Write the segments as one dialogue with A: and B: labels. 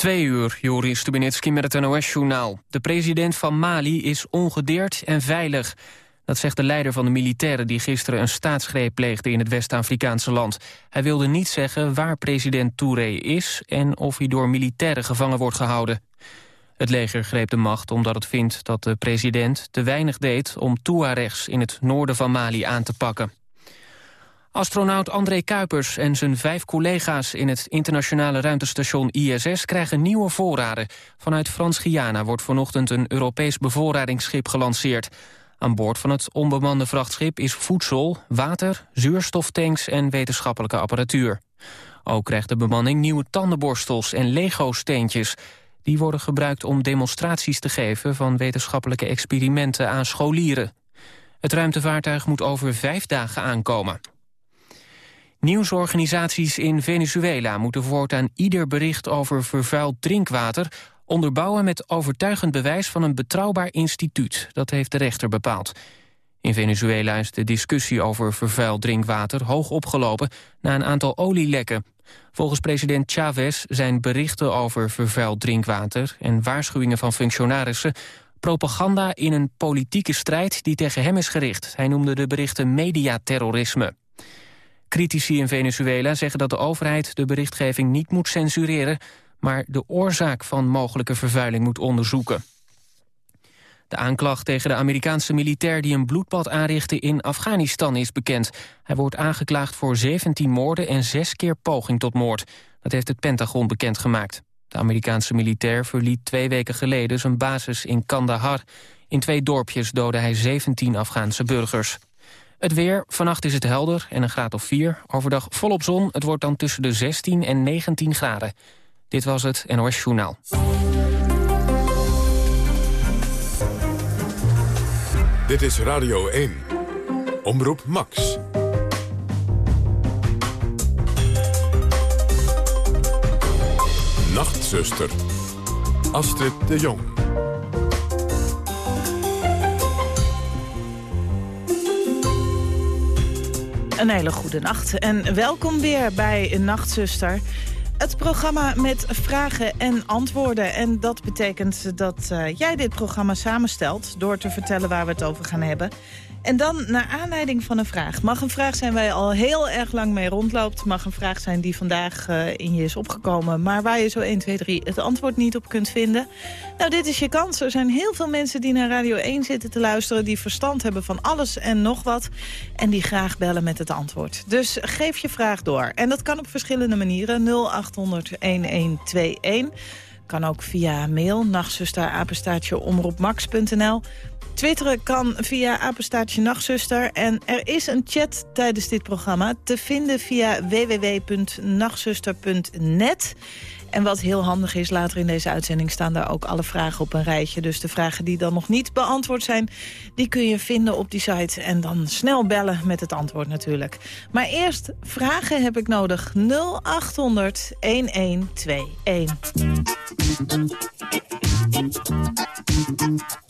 A: Twee uur, Joris Stubenitski met het NOS-journaal. De president van Mali is ongedeerd en veilig. Dat zegt de leider van de militairen die gisteren een staatsgreep pleegde in het West-Afrikaanse land. Hij wilde niet zeggen waar president Touré is en of hij door militairen gevangen wordt gehouden. Het leger greep de macht omdat het vindt dat de president te weinig deed om Tuaregs in het noorden van Mali aan te pakken. Astronaut André Kuipers en zijn vijf collega's in het internationale ruimtestation ISS krijgen nieuwe voorraden. Vanuit Frans-Guyana wordt vanochtend een Europees bevoorradingsschip gelanceerd. Aan boord van het onbemande vrachtschip is voedsel, water, zuurstoftanks en wetenschappelijke apparatuur. Ook krijgt de bemanning nieuwe tandenborstels en Lego-steentjes. Die worden gebruikt om demonstraties te geven van wetenschappelijke experimenten aan scholieren. Het ruimtevaartuig moet over vijf dagen aankomen. Nieuwsorganisaties in Venezuela moeten voortaan ieder bericht over vervuild drinkwater onderbouwen met overtuigend bewijs van een betrouwbaar instituut. Dat heeft de rechter bepaald. In Venezuela is de discussie over vervuild drinkwater hoog opgelopen na een aantal olielekken. Volgens president Chavez zijn berichten over vervuild drinkwater en waarschuwingen van functionarissen propaganda in een politieke strijd die tegen hem is gericht. Hij noemde de berichten mediaterrorisme. Critici in Venezuela zeggen dat de overheid de berichtgeving niet moet censureren, maar de oorzaak van mogelijke vervuiling moet onderzoeken. De aanklacht tegen de Amerikaanse militair die een bloedbad aanrichtte in Afghanistan is bekend. Hij wordt aangeklaagd voor 17 moorden en 6 keer poging tot moord. Dat heeft het Pentagon bekendgemaakt. De Amerikaanse militair verliet twee weken geleden zijn basis in Kandahar. In twee dorpjes doodde hij 17 Afghaanse burgers. Het weer, vannacht is het helder en een graad of 4. Overdag volop zon, het wordt dan tussen de 16 en 19 graden. Dit was het NOS Journaal.
B: Dit is Radio 1. Omroep Max. Nachtzuster. Astrid de Jong.
C: Een hele goede nacht en welkom weer bij Nachtzuster. Het programma met vragen en antwoorden. En dat betekent dat uh, jij dit programma samenstelt... door te vertellen waar we het over gaan hebben. En dan naar aanleiding van een vraag. Mag een vraag zijn waar je al heel erg lang mee rondloopt. Mag een vraag zijn die vandaag uh, in je is opgekomen... maar waar je zo 1, 2, 3 het antwoord niet op kunt vinden. Nou, dit is je kans. Er zijn heel veel mensen die naar Radio 1 zitten te luisteren... die verstand hebben van alles en nog wat. En die graag bellen met het antwoord. Dus geef je vraag door. En dat kan op verschillende manieren. 0800-1121... Kan ook via mail, nachtzuster, omroepmax.nl. Twitteren kan via apenstaartje nachtzuster. En er is een chat tijdens dit programma te vinden via www.nachtzuster.net. En wat heel handig is, later in deze uitzending staan daar ook alle vragen op een rijtje. Dus de vragen die dan nog niet beantwoord zijn, die kun je vinden op die site. En dan snel bellen met het antwoord natuurlijk. Maar eerst vragen heb ik nodig. 0800 1121.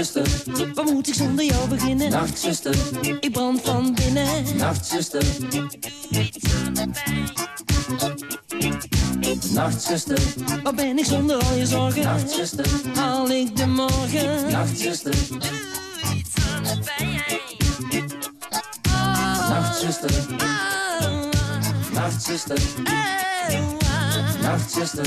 D: Nachtzuster, wat moet ik zonder jou beginnen? Nachtzuster, ik brand van binnen. Nachtzuster, doe iets de. Nachtzuster, wat ben ik zonder al je zorgen? Nachtzuster, haal ik de morgen? Nachtzuster, doe iets aan de. Nachtzuster, Nachtzuster, Nachtzuster,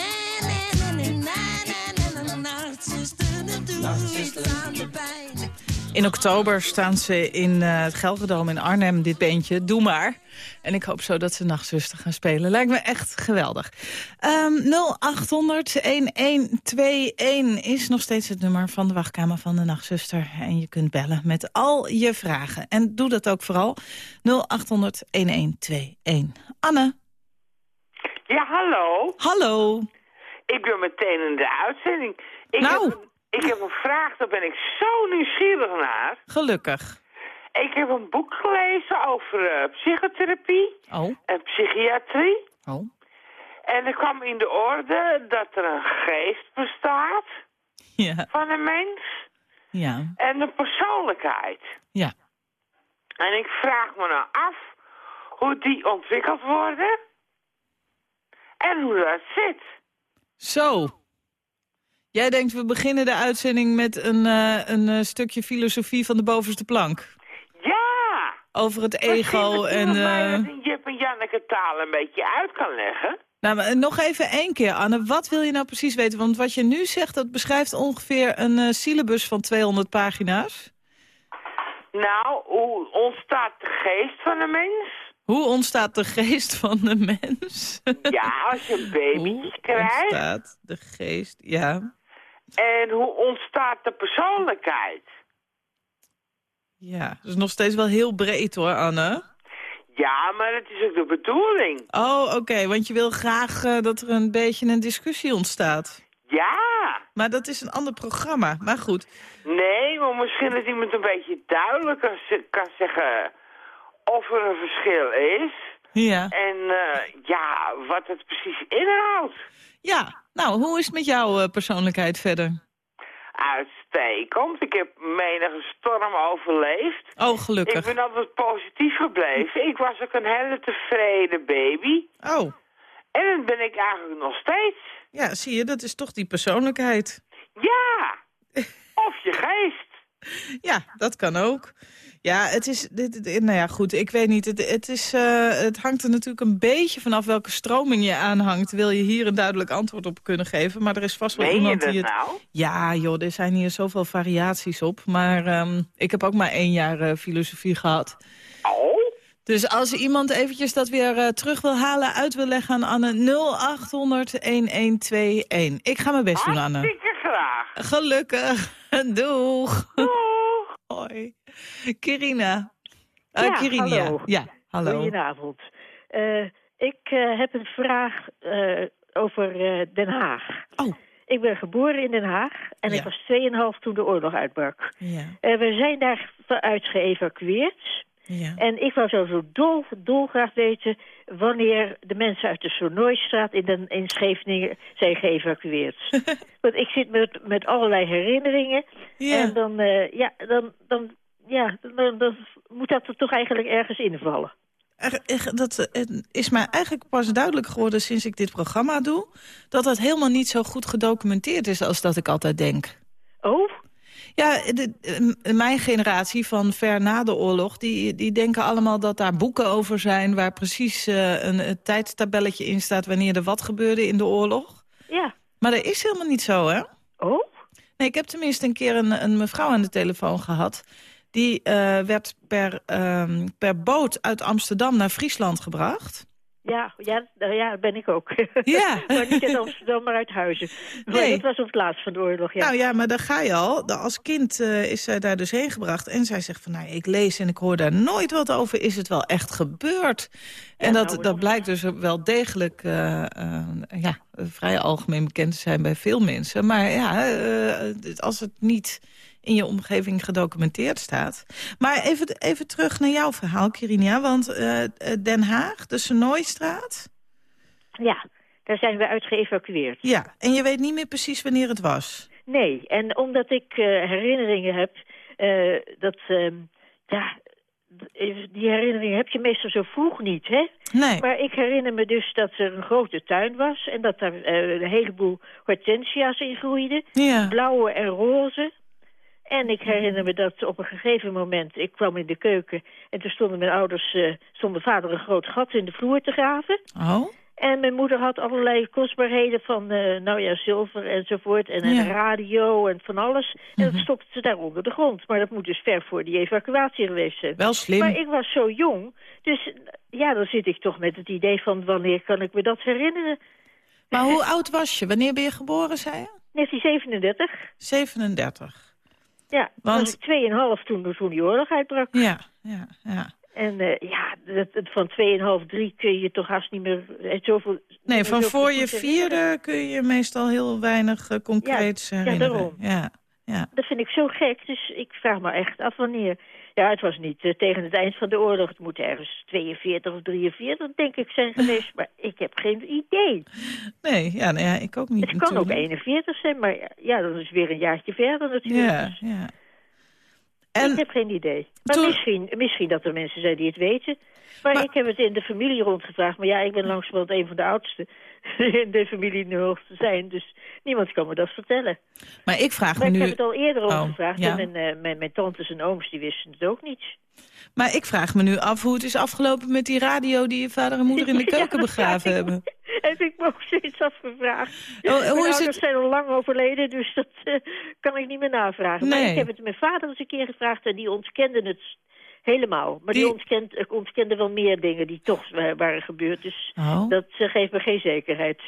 C: In oktober staan ze in eh, het Gelredome in Arnhem, dit beentje. Doe maar. En ik hoop zo dat ze Nachtzuster gaan spelen. Lijkt me echt geweldig. Ehm 0800-1121 is nog steeds het nummer van de wachtkamer van de Nachtzuster. En je kunt bellen met al je vragen. En doe dat ook vooral. 0800-1121. Anne.
E: Ja, hallo.
C: Hallo.
E: Ik ben meteen in de uitzending. Ik
C: Nou.
E: Heb, ik heb een vraag, daar ben ik zo nieuwsgierig naar.
C: Gelukkig.
E: Ik heb een boek gelezen over eh, psychotherapie
C: Oh.
E: en psychiatrie.
C: Oh.
E: En er kwam in de orde dat er een geest bestaat
C: Ja.
E: van een mens
C: Ja.
E: en een persoonlijkheid.
C: Ja.
E: En ik vraag me nou af hoe die ontwikkeld worden en hoe dat zit.
C: Zo. Jij denkt, we beginnen de uitzending met een, eh, een eh, stukje filosofie van de bovenste plank.
E: Ja!
C: Over het ego en... eh,
E: dat in Jip en Janneke taal een beetje uit kan leggen.
C: Nou, maar nog even één keer, Anne. Wat wil je nou precies weten? Want wat je nu zegt, dat beschrijft ongeveer een syllabus van 200 pagina's.
E: Nou, hoe ontstaat de geest van een mens?
C: Hoe ontstaat de geest van de mens?
E: Ja, als je een
C: Hoe
E: krijgt.
C: ontstaat de geest, ja.
E: En hoe ontstaat de persoonlijkheid?
C: Ja, dat is nog steeds wel heel breed hoor, Anne.
E: Ja, maar het is ook de bedoeling.
C: Oh, oké, want je wil graag eh, dat er een beetje een discussie ontstaat.
E: Ja.
C: Maar dat is een ander programma. Maar goed,
E: Nee, maar misschien dat iemand een beetje duidelijker kan zeggen of er een verschil is.
C: ja.
E: En eh, ja, wat het precies inhoudt.
C: Ja, nou, hoe is het met jouw eh, persoonlijkheid verder?
E: Uitstekend. Ik heb menige storm overleefd.
C: Oh,
E: Ik
C: gelukkig.
E: ben altijd positief gebleven. Ik was ook een hele tevreden baby.
C: Oh,
E: En dat ben ik eigenlijk nog steeds.
C: ja, zie je, dat is toch die persoonlijkheid.
E: Ja. Of je geest.
C: Ja, dat kan ook. Ja, het is, dit, dit- nou ja, goed, ik weet niet. Het, het, is, eh, het hangt er natuurlijk een beetje vanaf welke stroming je aanhangt. Wil je hier een duidelijk antwoord op kunnen geven? Maar er is vast wel
E: Meen
C: iemand die het...
E: nou?
C: Ja, joh, er zijn hier zoveel variaties op. Maar ehm, ik heb ook maar één jaar eh, filosofie gehad.
E: Oh?
C: Dus als iemand eventjes dat weer eh, terug wil halen, uit wil leggen aan Anne, 0800-1121. Ik ga mijn best doen, Anne.
E: Hartstikke graag.
C: Gelukkig. Doeg.
E: Doeg.
C: Hoi. Kirina.
F: Ja,
C: Kirinia.
F: hallo.
C: Ja, hallo.
F: Goedenavond. Eh, ik eh, heb een vraag over Den Haag.
C: Oh.
F: Ik ben geboren in Den Haag en
C: Ja.
F: ik was 2,5 toen de oorlog uitbrak.
C: Ja,
F: we zijn daaruit geëvacueerd.
C: ja.
F: En ik wou zo, zo dol, dolgraag weten wanneer de mensen uit de Sonoystraat in, in Scheveningen zijn geëvacueerd. Want ik zit met, met allerlei herinneringen.
C: Ja.
F: En dan, ja, dan, dan, ja, dan, dan moet dat er toch eigenlijk ergens invallen.
C: dat is mij eigenlijk pas duidelijk geworden sinds ik dit programma doe... dat dat helemaal niet zo goed gedocumenteerd is als dat ik altijd denk.
F: Oh,
C: Ja, de, eh, mijn generatie van ver na de oorlog... Die, die denken allemaal dat daar boeken over zijn... waar precies eh, een, een tijdstabelletje in staat... wanneer er wat gebeurde in de oorlog.
F: ja.
C: Maar dat is helemaal niet zo, hè?
F: Oh,
C: Nee, ik heb tenminste een keer een, een mevrouw aan de telefoon gehad... die eh, werd per, ehm, per boot uit Amsterdam naar Friesland gebracht.
F: ja, ja, nou ja, dat ben ik ook.
C: Ja.
F: maar niet uit Amsterdam, maar uit Huizen. Maar
C: Nee.
F: dat was op het laatst van de oorlog, ja.
C: Nou ja, maar daar ga je al. Als kind eh, is zij daar dus heen gebracht. En zij zegt van, nou, ik lees en ik hoor daar nooit wat over. Is het wel echt gebeurd? en dat,
F: nou,
C: dat blijkt dus wel degelijk eh, eh, ja, vrij algemeen bekend te zijn bij veel mensen. Maar ja, eh, als het niet in je omgeving gedocumenteerd staat. Maar even, even terug naar jouw verhaal, Kirinia. Want eh, eh, Den Haag, de Senooistraat.
F: Ja, daar zijn we uit geëvacueerd.
C: Ja, en je weet niet meer precies wanneer het was.
F: Nee, en omdat ik eh, herinneringen heb, dat, ehm, ja, die herinneringen heb je meestal zo vroeg niet, hè?
C: Nee.
F: Maar ik herinner me dus dat er een grote tuin was en dat er eh, een heleboel hortensia's in groeiden,
C: Ja.
F: blauwe en roze. En ik herinner me dat op een gegeven moment, ik kwam in de keuken en toen stonden mijn ouders, eh stond mijn vader een groot gat in de vloer te graven.
C: Oh?
F: En mijn moeder had allerlei kostbaarheden van, eh, nou ja, zilver enzovoort. En een
C: Ja.
F: radio en van alles. En
C: Mhm.
F: dat stopte ze daar onder de grond. Maar dat moet dus ver voor die evacuatie geweest zijn.
C: Wel slim.
F: Maar ik was zo jong. Dus ja, dan zit ik toch met het idee van wanneer kan ik me dat herinneren?
C: Maar hoe oud was je? Wanneer ben je geboren, zei je?
F: 1937.
C: 37.
F: Ja,
C: Want-
F: was ik 2,5 toen, toen die oorlog uitbrak.
C: Ja, ja, ja.
F: En eh, ja, dat, van 2,5, 3 kun je toch haast niet meer... eh, Zoveel,
C: Nee, van voor je vierde kun je meestal heel weinig eh, concreets
F: ja,
C: herinneren.
F: daarom.
C: Ja, ja.
F: Dat vind ik zo gek, dus ik vraag me echt af wanneer. Ja, het was niet eh, tegen het eind van de oorlog. Het moet ergens 42 of 43, denk ik, zijn geweest. Maar ik heb geen idee.
C: Nee, ja, nou ja, ik ook niet
F: Het kan ook
C: natuurlijk.
F: 41 zijn, maar ja, dat is weer een jaartje verder natuurlijk.
C: Ja,
F: Dus
C: ja.
F: Ik heb geen idee. Maar
C: toen-
F: misschien, misschien dat er mensen zijn die het weten. Maar,
C: Maar-
F: ik heb het in de familie rondgevraagd. Maar ja, ik ben langzamerhand een van de oudsten in de familie te zijn. Dus niemand kan me dat vertellen.
C: maar ik vraag
F: Maar
C: me
F: ik
C: nu...
F: heb het al eerder
C: Oh,
F: rondgevraagd.
C: ja.
F: En mijn, eh, mijn, mijn tantes en ooms die wisten het ook niet.
C: Maar ik vraag me nu af hoe het is afgelopen met die radio... die je vader en moeder in de keuken begraven
F: ik
C: hebben.
F: Heb ik me ook zoiets afgevraagd.
C: Oh, hoe
F: Mijn
C: is
F: ouders
C: het-
F: zijn al lang overleden, dus dat eh, kan ik niet meer navragen. Maar
C: Nee.
F: ik heb het mijn vader eens een keer gevraagd en die ontkende het helemaal. Maar die,
C: Die-
F: ontkent, eh, ontkende wel meer dingen die toch wa- waren gebeurd. Dus
C: Oh.
F: dat geeft me geen zekerheid.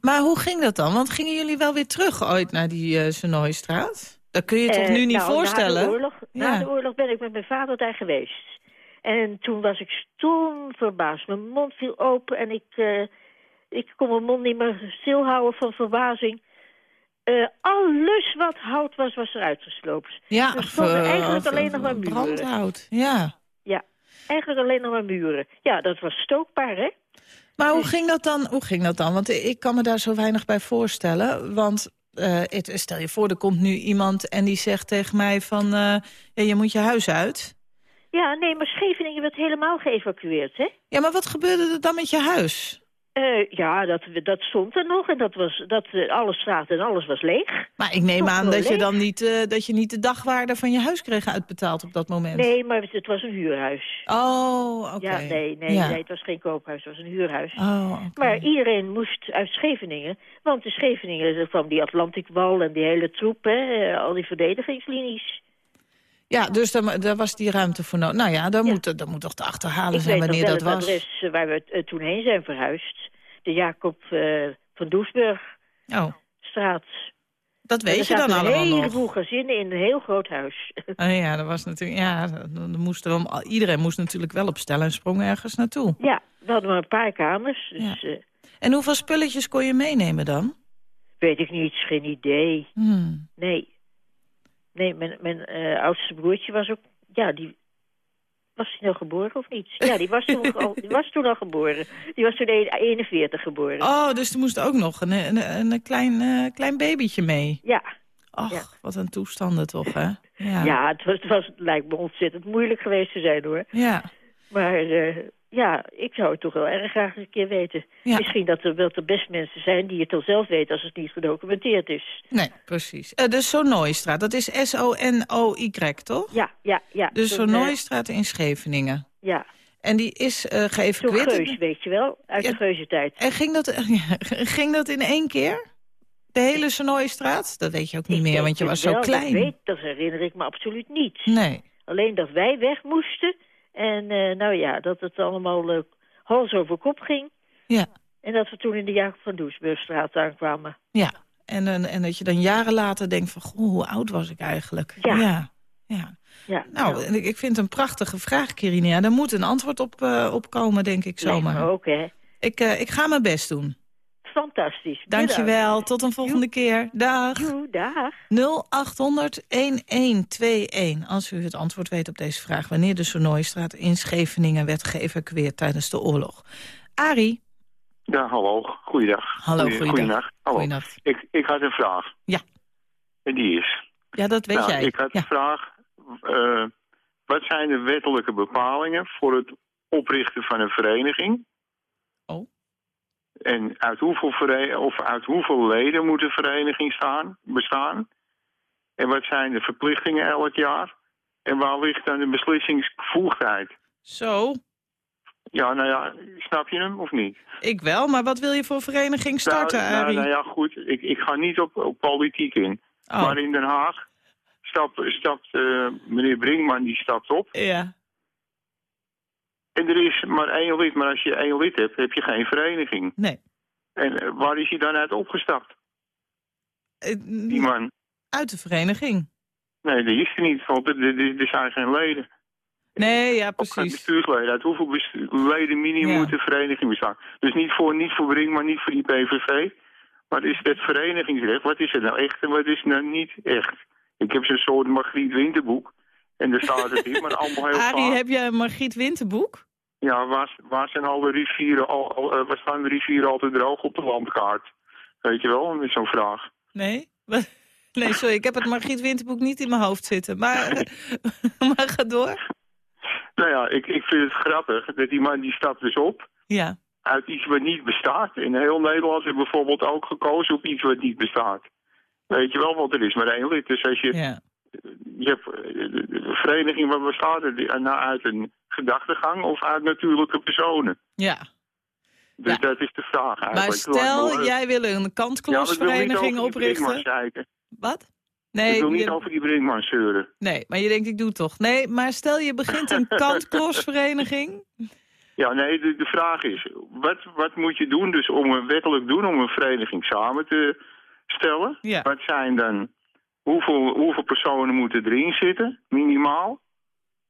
C: Maar hoe ging dat dan? Want gingen jullie wel weer terug ooit naar die eh Senooistraat? Dat kun je je toch
F: Eh,
C: nu niet
F: nou,
C: voorstellen?
F: Na de, oorlog, na
C: Ja.
F: de oorlog ben ik met mijn vader daar geweest. En toen was ik stom verbaasd. Mijn mond viel open en ik, ik kon mijn mond niet meer stilhouden van verbazing. Eh, alles wat hout was, was eruit gesloopt.
C: Ja,
F: Er stonden eigenlijk alleen nog maar muren.
C: Brandhout, ja.
F: Ja, eigenlijk alleen nog maar muren. Ja, dat was stookbaar, hè?
C: Maar hoe ging dat dan? Hoe ging dat dan? Want ik kan me daar zo weinig bij voorstellen. Want eh, het, stel je voor, er komt nu iemand en die zegt tegen mij van... eh, je moet je huis uit.
F: Ja, nee, maar Scheveningen werd helemaal geëvacueerd, hè?
C: Ja, maar wat gebeurde er dan met je huis?
F: Eh, ja, dat, dat stond er nog en dat was, dat, eh, alle straten en alles was leeg.
C: Maar ik neem aan dat je dan niet, eh, dat je niet de dagwaarde van je huis kreeg uitbetaald op dat moment.
F: Nee, maar het, het was een huurhuis.
C: Oh, oké.
F: Ja, nee, nee,
C: Ja.
F: nee, het was geen koophuis, het was een huurhuis.
C: Oh.
F: Maar iedereen moest uit Scheveningen, want in Scheveningen er kwam die Atlantikwal en die hele troep, hè, al die verdedigingslinies.
C: Ja, dus daar, daar was die ruimte voor nodig. Nou ja, daar,
F: Ja.
C: Moet, daar moet toch te achterhalen
F: Ik
C: zijn
F: weet nog
C: wanneer
F: wel
C: dat
F: het
C: was.
F: adres eh, waar we eh, toen heen zijn verhuisd. De Jacob eh, van Doesburgstraat.
C: Oh, dat weet
F: er
C: je dan allemaal
F: een heleboel
C: nog.
F: gezinnen in een heel groot huis.
C: Oh ja, dat was natuurlijk, ja, dan moesten we, iedereen moest natuurlijk wel op stel en sprong ergens naartoe.
F: ja, we hadden maar een paar kamers, dus
C: Ja. En hoeveel spulletjes kon je meenemen dan?
F: weet ik niet, geen idee.
C: Hmm.
F: Nee. Nee, mijn, mijn eh, oudste broertje was ook... Ja, die... Was hij nou geboren of niet? Ja, die was toen, al, die was toen al geboren. Die was toen 41 geboren.
C: Oh, dus er moest ook nog een, een, een klein, eh, klein babytje mee.
F: Ja,
C: Ach,
F: Ja.
C: wat een toestanden toch, hè? Ja.
F: ja het, was, het was, het lijkt me ontzettend moeilijk geweest te zijn, hoor.
C: Ja.
F: Maar eh, ja, ik zou het toch wel erg graag een keer weten.
C: Ja.
F: Misschien dat er wel de best mensen zijn die het dan zelf weten als het niet gedocumenteerd is.
C: Nee, precies. Eh, de Sonoystraat, dat is S-O-N-O-Y, toch?
F: Ja, ja, ja.
C: De
F: Toen,
C: Sonoystraat in Scheveningen.
F: eh, ja,
C: En die is eh
F: zo'n
C: geëvacueerd.
F: geus, weet je wel, uit
C: Ja.
F: de geuzentijd.
C: En ging dat, ging dat in één keer? De hele Sonoystraat? Dat weet je ook niet
F: Ik
C: meer, want je was zo
F: wel,
C: klein.
F: Dat, weet, dat herinner ik me absoluut niet.
C: Nee.
F: Alleen dat wij weg moesten. En eh, nou ja, dat het allemaal eh, hals over kop ging.
C: Ja.
F: En dat we toen in de Jacob van Doesburgstraat aankwamen.
C: Ja. En, en, en dat je dan jaren later denkt van, goh, hoe oud was ik eigenlijk?
F: Ja.
C: Ja. ja.
F: Ja,
C: Nou, en ik, ik vind het een prachtige vraag, Kirinia. Daar moet een antwoord op, eh, op komen, denk ik zomaar.
F: ook, hè.
C: Ik, ik ga mijn best doen.
F: Fantastisch.
C: Dankjewel, tot een volgende keer. Dag.
F: Doei, dag.
C: 0800-1121. Als u het antwoord weet op deze vraag... wanneer de Sonoystraat in Scheveningen werd geëvacueerd tijdens de oorlog. Arie,
G: Ja, hallo. Goeiedag.
C: Hallo,
G: Goeie-
C: goeiedag.
G: Goeiedag. Hallo. Ik, ik had een vraag.
C: Ja.
G: En die is...
C: Ja, dat weet
G: nou,
C: jij.
G: Ik had
C: ja.
G: een vraag. eh, wat zijn de wettelijke bepalingen voor het oprichten van een vereniging? En uit hoeveel, of uit hoeveel leden moet een vereniging staan, bestaan? En wat zijn de verplichtingen elk jaar? En waar ligt dan de beslissingsbevoegdheid?
C: Zo,
G: Ja, nou ja, snap je hem of niet?
C: ik wel. Maar wat wil je voor vereniging starten,
G: nou, nou,
C: Arie?
G: nou ja, goed. Ik, ik ga niet op, op politiek in.
C: Oh,
G: Maar in Den Haag stapt, stapt eh, meneer Brinkman, die stapt op.
C: ja.
G: En er is maar één lid. Maar als je één lid hebt, heb je geen vereniging.
C: Nee.
G: En eh, waar is hij dan uit opgestapt,
C: Eh,
G: die man?
C: Uit de vereniging.
G: Nee, dat is er niet. Want er, er, er zijn geen leden.
C: Nee, ja,
G: Ook geen
C: precies.
G: bestuursleden. Uit hoeveel leden minimum
C: Ja.
G: moet een vereniging bestaan? Dus niet voor, niet voor Brinkman, niet voor die PVV. Maar is het verenigingsrecht, wat is het nou echt en wat is het nou niet echt? Ik heb zo'n soort Margriet Winterboek. En daar staat het maar allemaal heel
C: Arie,
G: vaag.
C: heb jij een Margriet Winterboek?
G: Ja, waar, waar zijn alle rivieren, al, al, eh, waar staan de rivieren altijd droog op de landkaart? Weet je wel, is zo'n vraag.
C: Nee? Nee, sorry, ik heb het Margriet Winterboek niet in mijn hoofd zitten. Maar, maar ga door.
G: Nou ja, ik, ik vind het grappig dat die man die stapt dus op
C: Ja,
G: uit iets wat niet bestaat. In heel Nederland is bijvoorbeeld ook gekozen op iets wat niet bestaat. Weet je wel, want er is maar één lid. Dus als je,
C: ja.
G: Je hebt de, vereniging wat bestaat er die- nou, uit een gedachtegang of uit natuurlijke personen.
C: ja.
G: Dus
C: Ja.
G: dat is de vraag eigenlijk.
C: Maar stel, jij wil een
G: Ja, ik Brinkman
C: oprichten. Wat?
G: ik
C: Nee,
G: wil niet
C: je-
G: over die Brinkman zeuren.
C: nee, maar je denkt, ik doe het toch. Nee, maar stel je begint een kantkloosvereniging.
G: Ja, nee, de, de vraag is, wat, wat moet je doen dus om een wettelijk doen om een vereniging samen te stellen?
C: Ja.
G: Wat zijn dan, hoeveel, hoeveel personen moeten erin zitten, minimaal,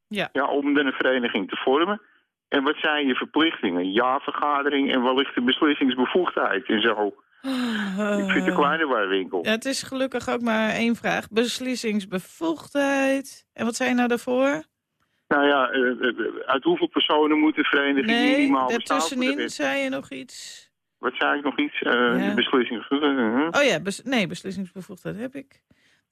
C: Ja.
G: ja, om een vereniging te vormen? En wat zijn je verplichtingen? Jaarvergadering en ligt de beslissingsbevoegdheid en zo? Ik vind het een kleine waarwinkel.
C: Ja, het is gelukkig ook maar één vraag. Beslissingbevoegdheid. En wat zei je nou daarvoor?
G: Nou ja, eh, eh, uit hoeveel personen moet de vereniging
C: Nee,
G: minimaal bestaan? de
C: daartussenin
G: wet?
C: zei je nog iets.
G: Wat zei ik nog iets? Eh
C: Ja.
G: De beslissingsbevoegdheid.
C: Oh ja, bes- nee, beslissingsbevoegdheid heb ik.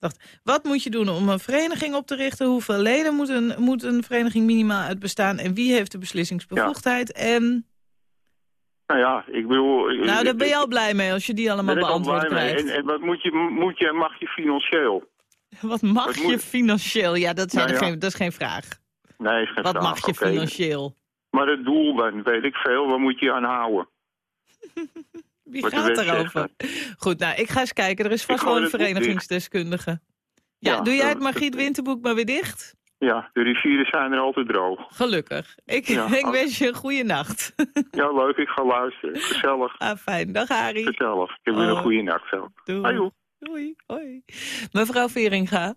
C: Dacht, wat moet je doen om een vereniging op te richten? Hoeveel leden moet een, moet een vereniging minimaal uit bestaan? En wie heeft de beslissingsbevoegdheid? En,
G: Nou ja, ik bedoel...
C: nou, daar ben je al blij mee als je die allemaal
G: ben al
C: beantwoord krijgt.
G: En, en wat moet je, moet je, mag je financieel?
C: Wat mag
G: wat
C: je
G: moet-
C: financieel? Ja, dat, zijn
G: Nou ja.
C: geen, dat is geen vraag.
G: Nee, is geen
C: Wat
G: vraag,
C: mag je financieel?
G: Maar het doel dan, weet ik veel, waar moet je aan houden?
C: Wie
G: Wat
C: gaat erover? Goed, nou, ik ga eens kijken. Er is vast wel een verenigingsdeskundige. Ja,
G: Ja,
C: doe jij het Margriet Winterboek maar weer dicht?
G: Ja, de rivieren zijn er altijd droog.
C: Gelukkig. Ik,
G: Ja,
C: ik
G: oh.
C: wens je een goede nacht.
G: Ja, leuk, ik ga luisteren. Gezellig,
C: ah, fijn. Dag, Arie.
G: gezellig. Ik heb weer een
C: Oh.
G: goede nacht zo.
C: Doei. Doei. Hoi. Mevrouw Veringa.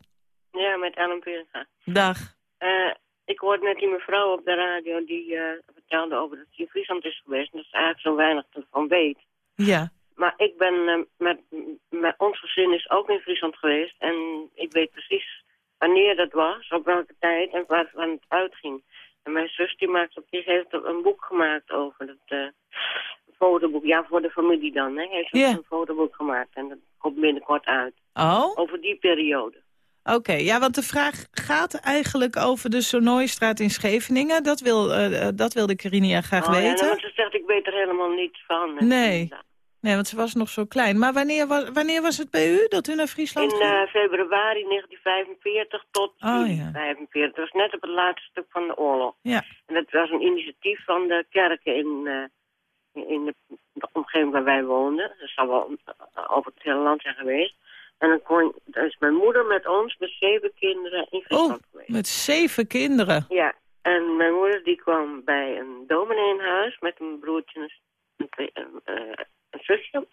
H: Ja, met Ellen Peringa.
C: Dag.
H: Eh ik hoorde net die mevrouw op de radio die eh, vertelde over dat ze in Friesland is geweest. En dat ze eigenlijk zo weinig ervan weet.
C: Ja.
H: Maar ik ben eh, met, met ons gezin is ook in Friesland geweest. En ik weet precies wanneer dat was, op welke tijd en waarvan het uitging. En mijn zus die, maakt op, die heeft er een boek gemaakt over dat eh, fotoboek. Ja, voor de familie dan. Hè, heeft een fotoboek gemaakt. En dat komt binnenkort uit.
C: Oh?
H: Over die periode.
C: Oké, ja, want de vraag gaat eigenlijk over de Sonoystraat in Scheveningen. Dat, wil, eh, eh, dat wilde Carinia graag
H: Oh, ja,
C: weten.
H: nou, want ze zegt, ik weet er helemaal niets van.
C: Nee. Nee, want ze was nog zo klein. Maar wanneer was, wanneer was het bij u dat u naar Friesland
H: In
C: ging?
H: eh, februari 1945 tot
C: Oh,
H: juli
C: ja.
H: 45. Dat was net op het laatste stuk van de oorlog.
C: Ja.
H: En dat was een initiatief van de kerken in, eh, in de, omgeving waar wij woonden. Dat zal wel eh, over het hele land zijn geweest. En dan kon, dan is mijn moeder met ons, met zeven kinderen, in
C: Oh,
H: Friesland geweest.
C: met zeven kinderen.
H: Ja, en mijn moeder die kwam bij een dominee in huis met een broertje en een, eh, een zusje.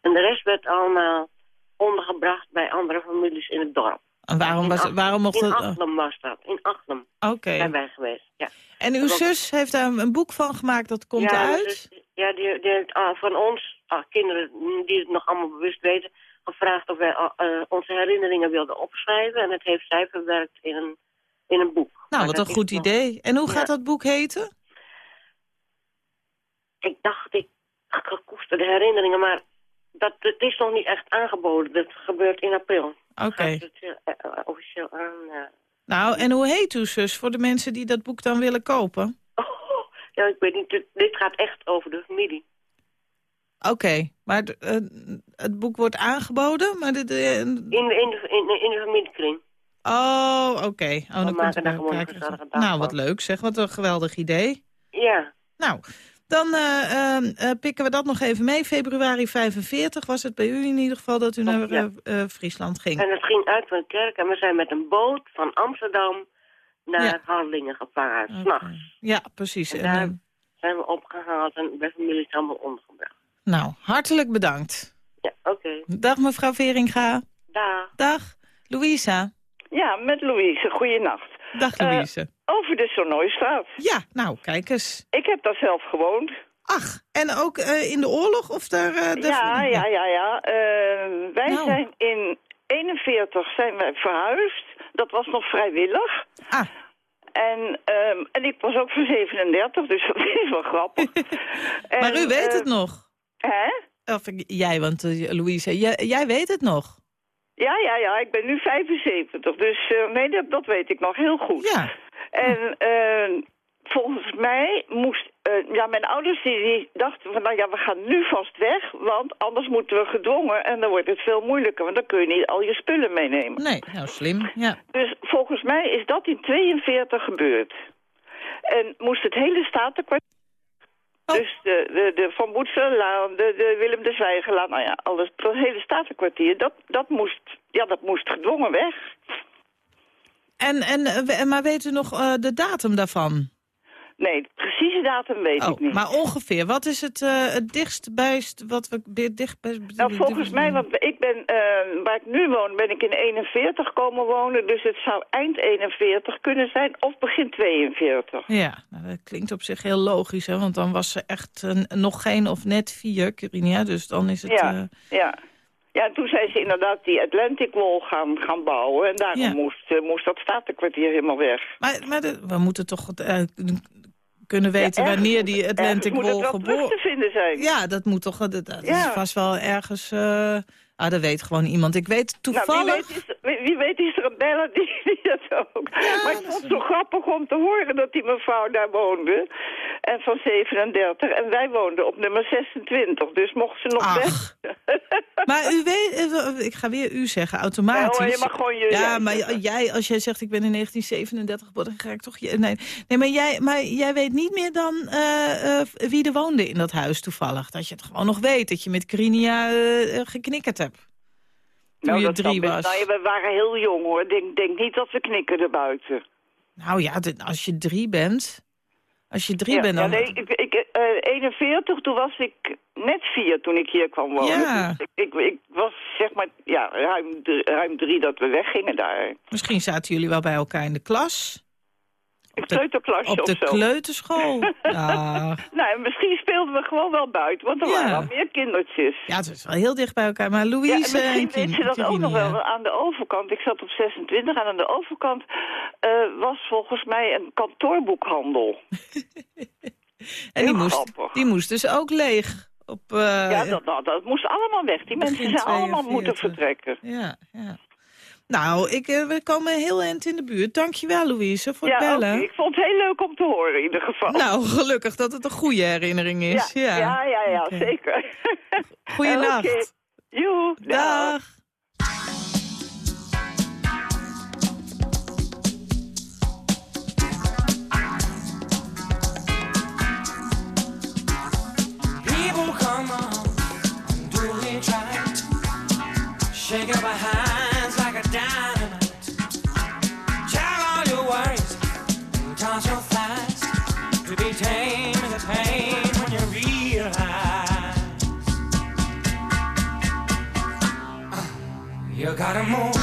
H: En de rest werd allemaal ondergebracht bij andere families in het dorp.
C: En waarom,
H: In
C: was, waarom mocht
H: In
C: het... oh,
H: Achlem was dat, in Achlem
C: Oké.
H: zijn wij geweest, ja.
C: En uw
H: Dat-
C: zus heeft daar een boek van gemaakt, dat komt
H: ja,
C: uit?
H: dus- ja, die, die heeft ah, van ons, ah, kinderen die het nog allemaal bewust weten, gevraagd of wij ah, eh, onze herinneringen wilden opschrijven. En het heeft zij verwerkt in een, in een boek.
C: Nou,
H: Maar
C: wat een goed
H: nog-
C: idee. En hoe
H: Ja.
C: gaat dat boek heten?
H: Ik dacht, ik, ik koester de herinneringen, maar dat, het is nog niet echt aangeboden. Dat gebeurt in april.
C: Oké.
H: Het eh, eh, officieel aan. eh.
C: Nou, en hoe heet uw zus voor de mensen die dat boek dan willen kopen?
H: Oh, ja, ik weet niet. Dit gaat echt over de familie.
C: Oké, maar eh, het boek wordt aangeboden, maar... De, de-
H: In, de- in, de, in, de, in de familiekring.
C: Oh, oké. Oh, dan
H: maken daar gewoon een gezellige dag
C: Nou, wat
H: van.
C: leuk zeg. Wat een geweldig idee.
H: Ja.
C: Nou, dan eh, eh, eh, pikken we dat nog even mee. Februari 45 was het bij u in ieder geval dat u naar
H: ja.
C: eh, eh, Friesland ging.
H: En het ging uit van de kerk en we zijn met een boot van Amsterdam naar
C: Ja.
H: Harlingen gevaren,
C: Oké.
H: s'nachts.
C: Ja, precies.
H: En daar
C: eh,
H: zijn we opgehaald en bij familie is allemaal ondergebracht.
C: Nou, hartelijk bedankt.
H: Ja, oké.
C: Dag mevrouw Veringa.
H: Dag.
C: Dag. Louisa.
I: Ja, met Louise. Goeienacht.
C: Dag
I: Eh,
C: Louise.
I: over de Sonoystraat.
C: ja, nou, kijk eens.
I: Ik heb daar zelf gewoond.
C: Ach, en ook eh, in de oorlog? Of daar, de-
I: Ja, ja, ja, ja. Wij
C: Nou.
I: zijn in 41 zijn wij verhuisd. Dat was nog vrijwillig.
C: Ah,
I: En, ehm, en ik was ook van 37, dus dat is wel grappig. En,
C: maar u weet het nog.
I: Hè?
C: Of jij, want uh, Louise, jij, jij weet het nog.
I: Ja, ja, ja. Ik ben nu 75, dus eh, nee, dat, dat weet ik nog heel goed.
C: Ja.
I: En eh, volgens mij moest... eh, ja, mijn ouders die, die dachten van... nou ja, we gaan nu vast weg, want anders moeten we gedwongen... en dan wordt het veel moeilijker, want dan kun je niet al je spullen meenemen.
C: Nee, nou slim. Ja.
I: Dus volgens mij is dat in 42 gebeurd. En moest het hele statenkwartier...
C: Oh.
I: Dus de, de, de Van Boetselaan, de, de Willem de Zwijgelaan, nou ja, alles, dat hele statenkwartier, dat, dat, moest, ja, dat moest gedwongen weg.
C: En, en, eh, maar weet u nog eh, de datum daarvan?
I: Nee, de precieze datum weet ik
C: Oh,
I: niet.
C: maar ongeveer. Wat is het, eh het dichtstbijst wat we bi- dichtbij...
I: Nou, volgens mij, want ik ben, eh, waar ik nu woon, ben ik in 41 komen wonen. Dus het zou eind 41 kunnen zijn of begin 42.
C: Ja, nou, dat klinkt op zich heel logisch, hè? Want dan was ze echt eh, nog geen of net vier, Carinia. Dus dan is het...
I: Ja,
C: eh,
I: ja. Ja, en toen zijn ze inderdaad die Atlantic Wall gaan, gaan bouwen. En daarom
C: Ja.
I: moest, eh, moest dat statenkwartier helemaal weg.
C: Maar, maar de- we moeten toch eh, kunnen weten
I: Ja, ergens
C: wanneer
I: moet-
C: die Atlantic Wall
I: moet het wel
C: geboren...
I: te vinden zijn.
C: Ja, dat moet toch... Dat, dat is vast wel ergens... eh, ah, dat weet gewoon iemand. Ik weet
I: Nou, wie
C: toevallig...
I: weet, is, wie, wie weet is er een beller die, die dat ook. maar ik vond het zo grappig om te horen dat die mevrouw daar woonde. En van 37. En wij woonden op nummer 26. Dus mocht ze nog
C: Ach.
I: weg.
C: Maar u weet, ik ga weer u zeggen, automatisch.
I: Ja, hoor, je mag gewoon je-
C: Ja, maar jij, als jij zegt ik ben in 1937 geboren, dan ga ik toch... je- Nee, nee maar, jij, maar jij weet niet meer dan eh, eh, wie er woonde in dat huis toevallig. Dat je het gewoon nog weet, dat je met Krinia eh, eh, geknikkerd hebt. Toen
I: Nou,
C: je
I: dat
C: drie was.
I: Nou, ja, we waren heel jong hoor. Denk, denk niet dat we knikken erbuiten.
C: Nou ja, als je drie bent... Als je drie
I: ja,
C: bent, dan...
I: ja, nee, ik, ik, eh, 41, toen was ik net vier toen ik hier kwam wonen.
C: Ja.
I: Dus ik, ik, ik was zeg maar ja, ruim, ruim drie dat we weggingen daar.
C: Misschien zaten jullie wel bij elkaar in de klas.
I: Een
C: de-
I: kleuterklasje
C: Op
I: of
C: de
I: zo.
C: kleuterschool. ja.
I: Nou, en misschien speelden we gewoon wel buiten, want er
C: Ja.
I: waren al meer kindertjes.
C: ja, het is wel heel dicht bij elkaar. Maar
I: Ja, en
C: Louise
I: misschien
C: en
I: weet je dat ook nog wel. Aan de overkant, ik zat op 26 en aan de overkant eh, was volgens mij een kantoorboekhandel.
C: En die moest,
I: grappig.
C: die moest dus ook leeg. Op, eh,
I: ja, dat, nou, dat moest allemaal weg. Die mensen zijn allemaal
C: 42.
I: moeten vertrekken.
C: Ja, ja. Nou, ik, eh, we komen heel eind in de buurt. Dankjewel, Louise, voor het
I: Ja,
C: bellen.
I: oké. ik vond het heel leuk om te horen in ieder geval.
C: Nou, gelukkig dat het een goede herinnering is. Ja,
I: ja, ja, ja, zeker.
C: Goeienacht.
I: Oké. Joe, dag.
C: Dag.
J: People come on, do it right. Shake your behinds you gotta move.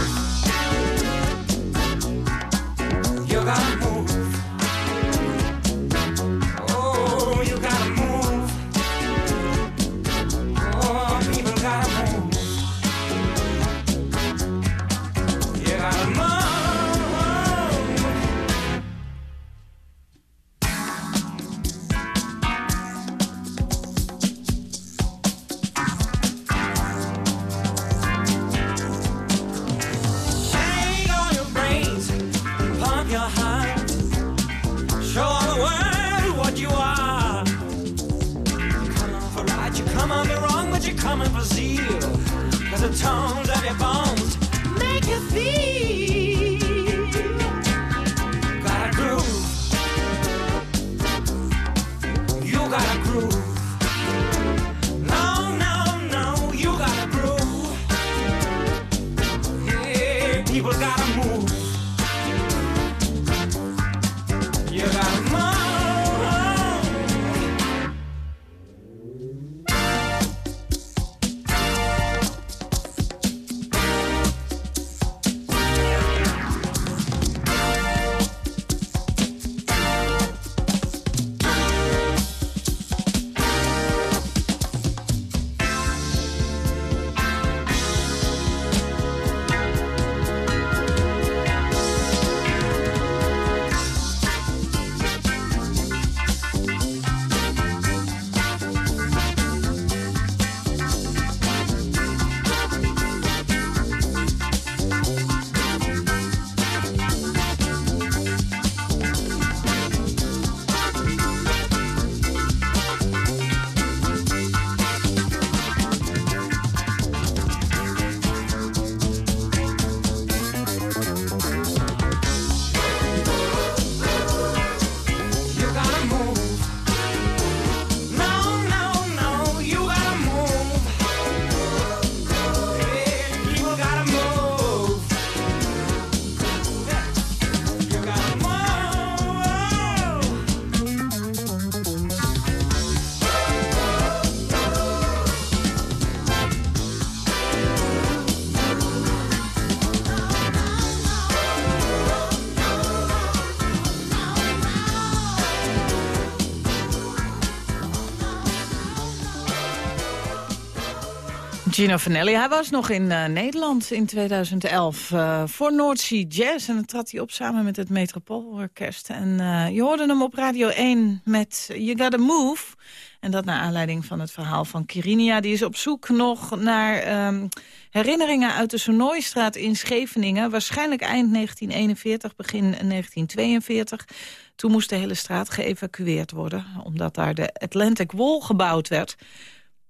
C: Gino Vanelli, hij was nog in eh, Nederland in 2011 eh, voor Sea Jazz. En dan trad hij op samen met het Metropoolorkest. En eh, je hoorde hem op Radio 1 met You Gotta Move. En dat naar aanleiding van het verhaal van Kirinia. Die is op zoek nog naar ehm, herinneringen uit de Sonoystraat in Scheveningen. Waarschijnlijk eind 1941, begin 1942. Toen moest de hele straat geëvacueerd worden. Omdat daar de Atlantic Wall gebouwd werd.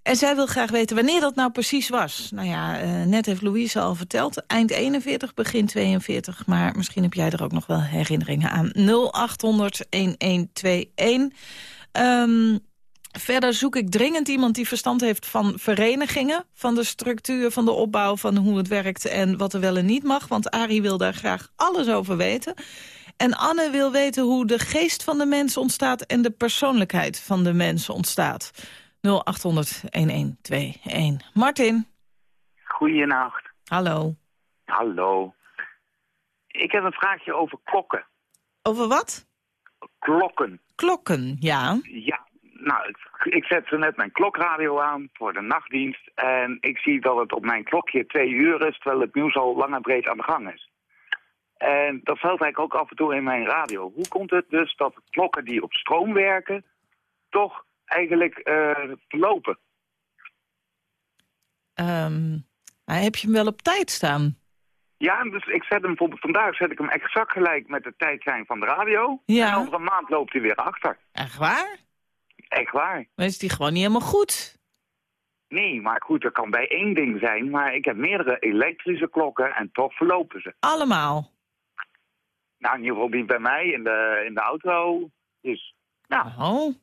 C: En zij wil graag weten wanneer dat nou precies was. Nou ja, eh, net heeft Louise al verteld. Eind 41, begin 42. Maar misschien heb jij er ook nog wel herinneringen aan. 0800-1121. Ehm, verder zoek ik dringend iemand die verstand heeft van verenigingen. Van de structuur, van de opbouw, van hoe het werkt en wat er wel en niet mag. Want Arie wil daar graag alles over weten. En Anne wil weten hoe de geest van de mens ontstaat... en de persoonlijkheid van de mens ontstaat. 0800-1121. Martin,
K: Goeienacht.
C: hallo.
K: Hallo. Ik heb een vraagje over klokken.
C: Over wat?
K: Klokken.
C: Klokken, ja.
K: Ja, nou, ik- ik zet zo net mijn klokradio aan voor de nachtdienst. En ik zie dat het op mijn klokje twee uur is, terwijl het nieuws al lang en breed aan de gang is. En dat valt eigenlijk ook af en toe in mijn radio. Hoe komt het dus dat klokken die op stroom werken, toch eigenlijk eh verlopen?
C: Ehm, maar heb je hem wel op tijd staan?
K: Ja, dus ik zet hem bijvoorbeeld vandaag zet ik hem exact gelijk met de tijdzijn van de radio.
C: Ja.
K: En over een maand loopt hij weer achter.
C: Echt waar?
K: Echt waar.
C: Maar is die gewoon niet helemaal goed?
K: Nee, maar goed, dat kan bij één ding zijn. Maar ik heb meerdere elektrische klokken en toch verlopen ze.
C: Allemaal?
K: Nou, in ieder geval niet bij mij in de, in de auto. Dus, nou,
C: Oh.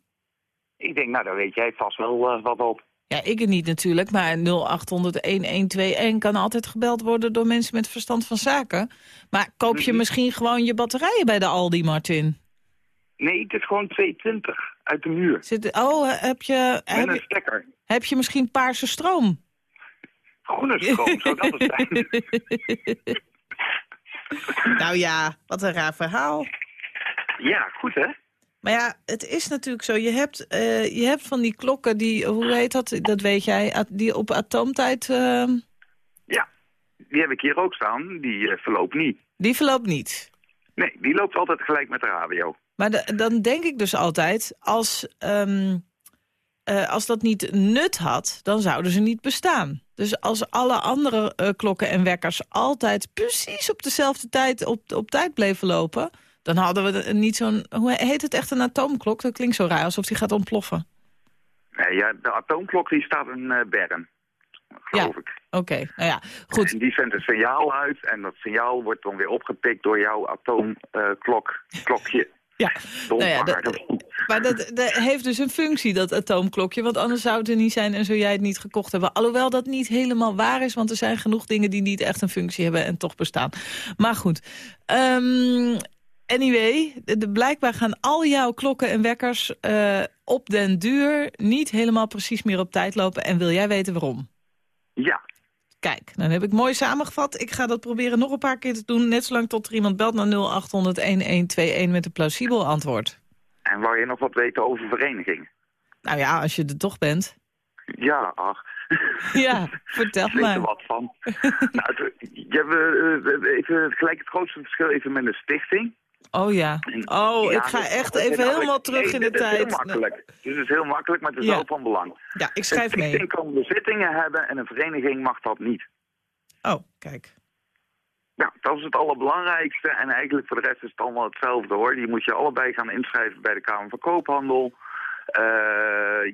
K: Ik denk, nou, daar weet jij vast wel eh, wat op.
C: Ja, ik het niet natuurlijk, maar 0800-1121 kan altijd gebeld worden door mensen met verstand van zaken. Maar koop je misschien gewoon je batterijen bij de Aldi, Martin?
K: Nee, het is gewoon 220 uit de muur.
C: Zit, oh, heb je,
K: Met
C: heb,
K: een stekker.
C: heb je misschien paarse stroom?
K: Groene stroom, zou dat het zijn?
C: nou ja, wat een raar verhaal.
K: Ja, goed hè?
C: Maar ja, het is natuurlijk zo. Je hebt, eh, je hebt van die klokken die, hoe heet dat? Dat weet jij, die op atoomtijd, eh,
K: Ja, die heb ik hier ook staan. Die eh, verloopt niet.
C: die verloopt niet.
K: Nee, die loopt altijd gelijk met de radio.
C: Maar de- dan denk ik dus altijd, als, ehm, eh, als dat niet nut had, dan zouden ze niet bestaan. Dus als alle andere klokken en wekkers altijd precies op dezelfde tijd op, op tijd bleven lopen... dan hadden we niet zo'n... Hoe heet het echt een atoomklok? Dat klinkt zo raar, alsof die gaat ontploffen.
K: Nee, ja, de atoomklok die staat in eh Bern, geloof ik.
C: Oké, nou ja, goed.
K: En die zendt een signaal uit en dat signaal wordt dan weer opgepikt door jouw atoomklok, klokje.
C: Ja, nou ja, dat, maar dat, dat heeft dus een functie, dat atoomklokje. Want anders zou het er niet zijn en zou jij het niet gekocht hebben. Alhoewel dat niet helemaal waar is, want er zijn genoeg dingen die niet echt een functie hebben en toch bestaan. Maar goed, Ehm, anyway, de, blijkbaar gaan al jouw klokken en wekkers eh, op den duur niet helemaal precies meer op tijd lopen. En wil jij weten waarom?
K: Ja,
C: Kijk, dan heb ik mooi samengevat. Ik ga dat proberen nog een paar keer te doen. Net zolang tot er iemand belt naar 0800-1121 met een plausibel antwoord.
K: en wou je nog wat weten over vereniging?
C: Nou ja, als je er toch bent.
K: Ja, ach.
C: Ja, vertel
K: Ik weet er
C: maar.
K: wat van. nou, het- je hebt, eh, even gelijk het grootste verschil even met een stichting.
C: Oh ja. Oh,
K: Ja,
C: ik ga
K: dat-
C: echt even helemaal terug
K: nee,
C: in de
K: dit is heel
C: tijd.
K: makkelijk. Dus het is heel makkelijk, maar het is
C: Ja.
K: wel van belang.
C: Ja, ik schrijf
K: een
C: mee.
K: stichting kan bezittingen hebben en een vereniging mag dat niet.
C: Oh, kijk.
K: Nou, dat is het allerbelangrijkste. En eigenlijk voor de rest is het allemaal hetzelfde hoor. Die moet je allebei gaan inschrijven bij de Kamer van Koophandel. Eh,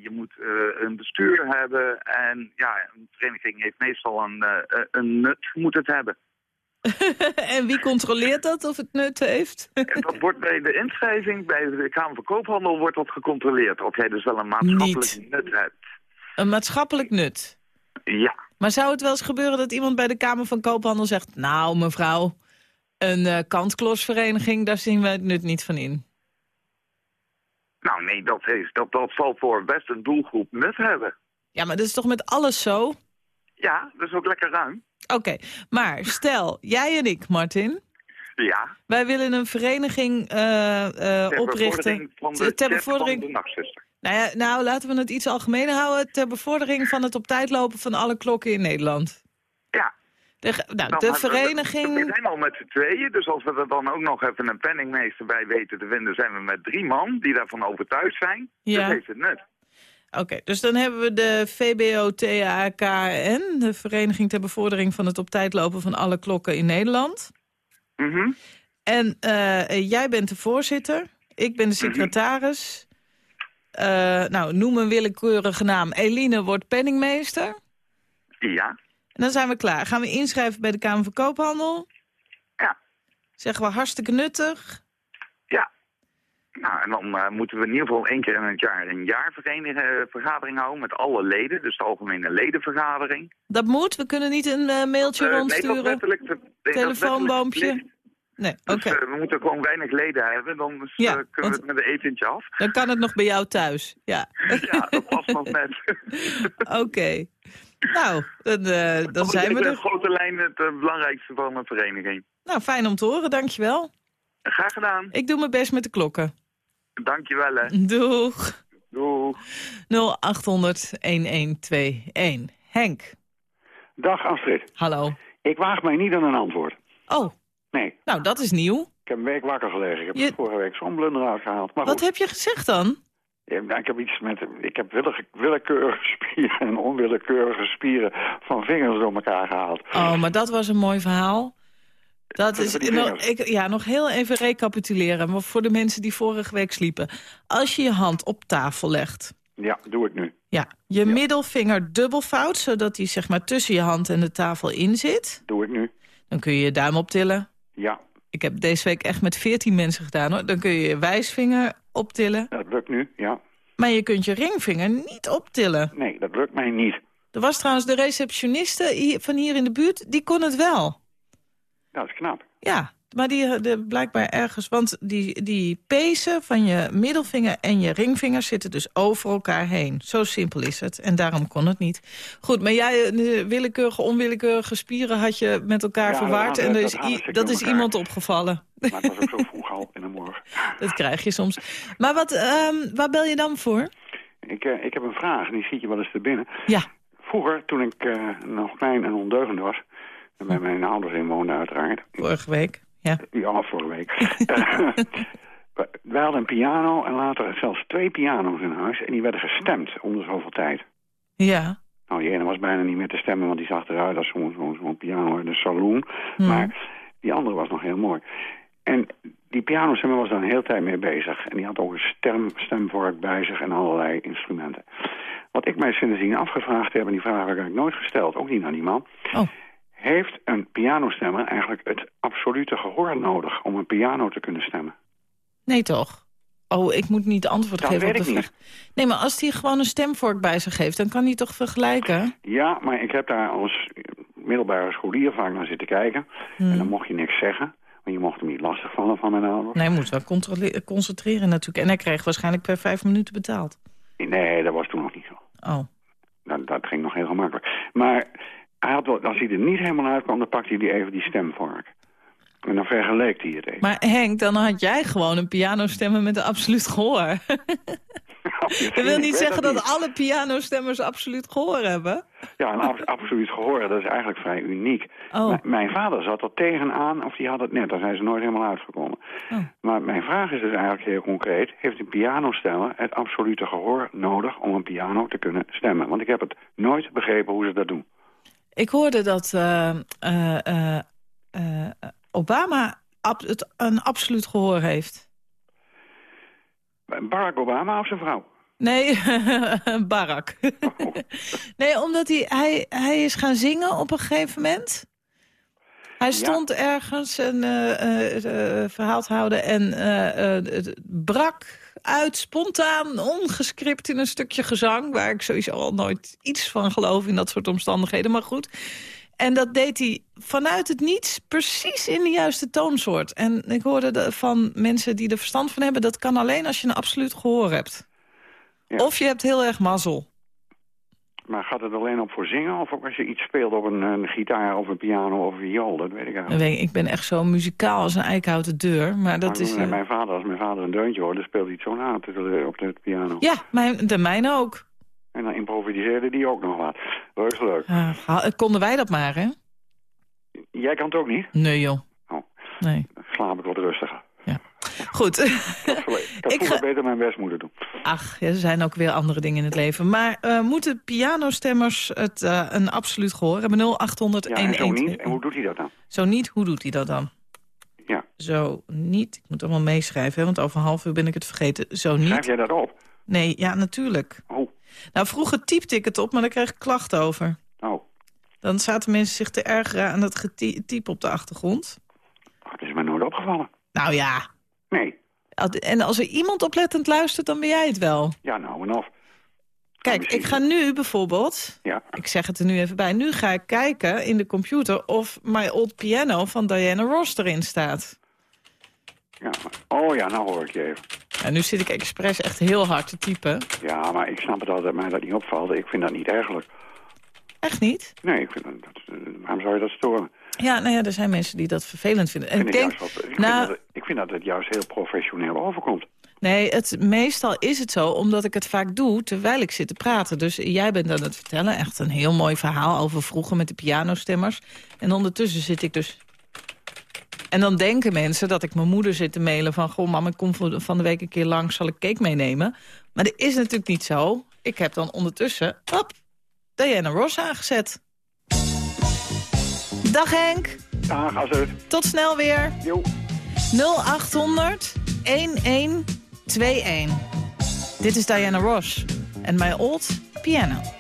K: je moet eh, een bestuur hebben. En ja, een vereniging heeft meestal een, eh, een nut, moet het hebben.
C: en wie controleert dat of het nut heeft?
K: Dat wordt bij de inschrijving, bij de Kamer van Koophandel, wordt dat gecontroleerd. Of jij dus wel een maatschappelijk nut hebt.
C: Een maatschappelijk nut.
K: Ja.
C: Maar zou het wel eens gebeuren dat iemand bij de Kamer van Koophandel zegt... nou, mevrouw, een eh kantklosvereniging, daar zien we het nut niet van in.
K: Nou nee, dat, heeft, dat, dat zal voor best een doelgroep nut hebben.
C: Ja, maar dat is toch met alles zo?
K: Ja, dat is ook lekker ruim.
C: Oké, maar stel, jij en ik, Martin...
K: Ja.
C: Wij willen een vereniging eh, eh,
K: Ter
C: oprichten.
K: bevordering van de
C: ter
K: chat van
C: bevordering.
K: de nachtzuster.
C: Nou, ja, nou, laten we het iets algemener houden. Ter bevordering van het op tijd lopen van alle klokken in Nederland.
K: Ja.
C: De, nou,
K: Nou,
C: de
K: maar we- We
C: vereniging...
K: zijn al met z'n tweeën, dus als we er dan ook nog even een penningmeester bij weten te vinden, zijn we met drie man die daarvan overtuigd zijn.
C: Ja.
K: Dat heeft het nut.
C: Oké, dus dan hebben we de VBO-TAKN, de Vereniging ter Bevordering van het op tijd lopen van alle klokken in Nederland.
K: Mhm.
C: En eh, jij bent de voorzitter, ik ben de secretaris. Eh, nou, noem een willekeurige naam. Eline wordt penningmeester.
K: Ja.
C: En dan zijn we klaar. Gaan we inschrijven bij de Kamer van Koophandel?
K: Ja.
C: Zeggen we hartstikke nuttig.
K: Nou, en dan eh, moeten we in ieder geval één keer in het jaar een jaarvergadering houden met alle leden. Dus de algemene ledenvergadering.
C: Dat moet. We kunnen niet een eh, mailtje
K: Eh, nee,
C: rondsturen.
K: nee, dat
C: Telefoonboompje. Nee,
K: Dus
C: oké.
K: eh, we moeten gewoon weinig leden hebben, dan
C: Ja,
K: eh, kunnen we het met een etentje af.
C: Dan kan het nog bij jou thuis. Ja.
K: Ja, dat past nog net.
C: Oké. Nou, dan, eh, zijn
K: is
C: we
K: in
C: er.
K: grote lijn het eh, belangrijkste van een vereniging.
C: Nou, fijn om te horen. Dankjewel.
K: Graag gedaan.
C: Ik doe mijn best met de klokken.
K: Dankjewel hè.
C: Doeg.
K: Doeg.
C: 0800-1121. Henk.
L: Dag Astrid.
C: Hallo.
L: Ik waag mij niet aan een antwoord.
C: Oh.
L: Nee.
C: Nou, dat is nieuw.
L: Ik heb een week wakker gelegen. Ik heb
C: Je-
L: vorige week zo'n blunder uitgehaald. Maar
C: Wat
L: goed.
C: heb je gezegd dan?
L: Ja, nou, ik heb iets met... Ik heb willeke- willekeurige spieren en onwillekeurige spieren van vingers door elkaar gehaald.
C: Oh, maar dat was een mooi verhaal. Dat is nog, ik, ja, nog heel even recapituleren. Maar voor de mensen die vorige week sliepen. Als je je hand op tafel legt.
L: Ja, doe ik nu.
C: Ja, je middelvinger dubbelvouwt, zodat die zeg maar tussen je hand en de tafel in zit.
L: Doe ik nu.
C: Dan kun je je duim optillen.
L: Ja,
C: Ik heb deze week echt met 14 mensen gedaan hoor. Dan kun je je wijsvinger optillen.
L: dat lukt nu. Ja.
C: Maar je kunt je ringvinger niet optillen.
L: Nee, dat lukt mij niet.
C: Er was trouwens de receptioniste van hier in de buurt, die kon het wel.
L: Dat is knap.
C: Ja, maar die eh, de, blijkbaar ergens... Want die, die pezen van je middelvinger en je ringvinger zitten dus over elkaar heen. Zo simpel is het. En daarom kon het niet. Goed, maar jij, eh, de willekeurige, onwillekeurige spieren had je met elkaar
L: Ja,
C: verward.
L: dat-
C: en er
L: dat
C: is, dat
L: elkaar.
C: iemand opgevallen.
L: Maar het was ook zo vroeg al in de morgen.
C: Dat krijg je soms. Maar wat, ehm, waar bel je dan voor?
L: Ik, eh, ik heb een vraag die schiet je wel eens te binnen.
C: Ja.
L: Vroeger, toen ik nog klein en ondeugend was... en bij mijn ouders in uiteraard...
C: Vorige week, ja.
L: Ja, vorige week. We- wij hadden een piano en later zelfs twee piano's in huis... en die werden gestemd om de zoveel tijd.
C: Ja.
L: Nou, die ene was bijna niet meer te stemmen, want die zag eruit als zo'n piano in de saloon.
C: Hmm.
L: Maar die andere was nog heel mooi. En die pianostemmer was daar een hele tijd mee bezig. En die had ook een stem, stemvork bij zich en allerlei instrumenten. Wat ik mij sindsdien afgevraagd heb, en die vraag heb ik eigenlijk nooit gesteld, ook niet aan die man.
C: Oh.
L: Heeft een pianostemmer eigenlijk het absolute gehoor nodig om een piano te kunnen stemmen?
C: Nee, toch? Oh, ik moet niet antwoord
L: Dat
C: geven
L: weet
C: op de
L: ik
C: vraag. Nee, maar als hij gewoon een stemvork bij zich heeft... dan kan hij toch vergelijken?
L: Ja, maar ik heb daar als middelbare scholier vaak naar zitten kijken.
C: Hmm.
L: En dan mocht je niks zeggen. Want je mocht hem niet lastigvallen van mijn ouders.
C: Nee, hij moet wel concentreren natuurlijk. En hij kreeg waarschijnlijk per vijf minuten betaald.
L: Nee, dat was toen nog niet zo.
C: Oh.
L: Dat, dat ging nog heel gemakkelijk. Maar hij had wel, als hij er niet helemaal uitkwam, dan pakte hij die even die stemvork. En dan vergeleek hij het even.
C: Maar Henk, dan had jij gewoon een pianostemmer met een absoluut gehoor. Dat wil niet zeggen
L: dat
C: dat alle pianostemmers absoluut gehoor hebben.
L: Ja, een ab- absoluut gehoor, dat is eigenlijk vrij uniek.
C: Oh.
L: Mijn vader zat er tegenaan, of die had het net, daar zijn ze nooit helemaal uitgekomen.
C: Oh.
L: Maar mijn vraag is dus eigenlijk heel concreet. Heeft een pianostemmer het absolute gehoor nodig om een piano te kunnen stemmen? Want ik heb het nooit begrepen hoe ze dat doen.
C: Ik hoorde dat eh, eh, eh, Obama ab- het een absoluut gehoor heeft.
L: Barack Obama of zijn vrouw?
C: Nee, Barack. nee, omdat hij, hij, hij is gaan zingen op een gegeven moment. Hij stond ergens een eh, verhaal te houden en het brak uit spontaan, ongescript in een stukje gezang... waar ik sowieso al nooit iets van geloof in dat soort omstandigheden, maar goed. En dat deed hij vanuit het niets precies in de juiste toonsoort. En ik hoorde de- van mensen die er verstand van hebben... dat kan alleen als je een absoluut gehoor hebt. Of je hebt heel erg mazzel.
L: Maar gaat het alleen op voor zingen of ook als je iets speelt op een, een gitaar of een piano of een viool? Dat weet ik eigenlijk.
C: weet- Ik ben echt zo muzikaal als een eikenhouten deur. Maar dat
L: Maar
C: is... eh,
L: Mijn vader, als mijn vader een deuntje hoorde, speelde hij het zo na op de, op de piano.
C: Ja, mijn, de mijne ook.
L: En dan improviseerde die ook nog wat. Leuk, leuk.
C: Ah, ha- konden wij dat maar, hè?
L: Jij kan het ook niet?
C: Nee, joh.
L: Oh.
C: Nee.
L: Slaap ik wat rustiger.
C: Goed.
L: Ik vroeger beter mijn best moeten doen.
C: Ach, ja, er zijn ook weer andere dingen in het leven. Maar eh, moeten pianostemmers het eh, een absoluut gehoor hebben? 0800
L: Ja, en zo niet.
C: 1121.
L: En hoe doet hij dat dan?
C: Zo niet, hoe doet hij dat dan?
L: Ja.
C: Zo niet. Ik moet allemaal meeschrijven, hè, want over een half uur ben ik het vergeten. Zo niet.
L: Schrijf jij dat op?
C: Nee, ja, natuurlijk.
L: Oh.
C: Nou, vroeger typte ik het op, maar daar kreeg ik klachten over.
L: Oh.
C: Dan zaten mensen zich te ergeren aan dat getype op de achtergrond.
L: Dat is mij nooit opgevallen.
C: Nou ja.
L: Nee.
C: En als er iemand oplettend luistert, dan ben jij het wel.
L: Ja, nou en of.
C: Kijk, ik ga nu bijvoorbeeld...
L: Ja.
C: Ik zeg het er nu even bij. Nu ga ik kijken in de computer of My Old Piano van Diana Ross erin staat.
L: Ja, maar- oh ja, nou hoor ik je even.
C: En nu zit ik expres echt heel hard te typen.
L: Ja, maar ik snap het altijd, mij dat niet opvalt. Ik vind dat niet ergelijk.
C: Echt niet?
L: Nee, ik vind dat, dat, waarom zou je dat storen?
C: Ja, nou ja, er zijn mensen die dat vervelend vinden. En
L: Ik
C: ik
L: vind,
C: denk,
L: ik,
C: nou,
L: vind dat, ik vind dat het juist heel professioneel overkomt.
C: nee, het, meestal is het zo omdat ik het vaak doe terwijl ik zit te praten. Dus jij bent aan het vertellen, echt een heel mooi verhaal over vroeger met de pianostemmers. En ondertussen zit ik dus... En dan denken mensen dat ik mijn moeder zit te mailen van... goh, mam, ik kom van de week een keer langs, zal ik cake meenemen? Maar dat is natuurlijk niet zo. Ik heb dan ondertussen, hop, Diana Ross aangezet. Dag Henk.
L: Dag, het.
M: Tot snel weer.
L: Jo.
M: 0800 1121. Dit is Diana Ross en My Old Piano.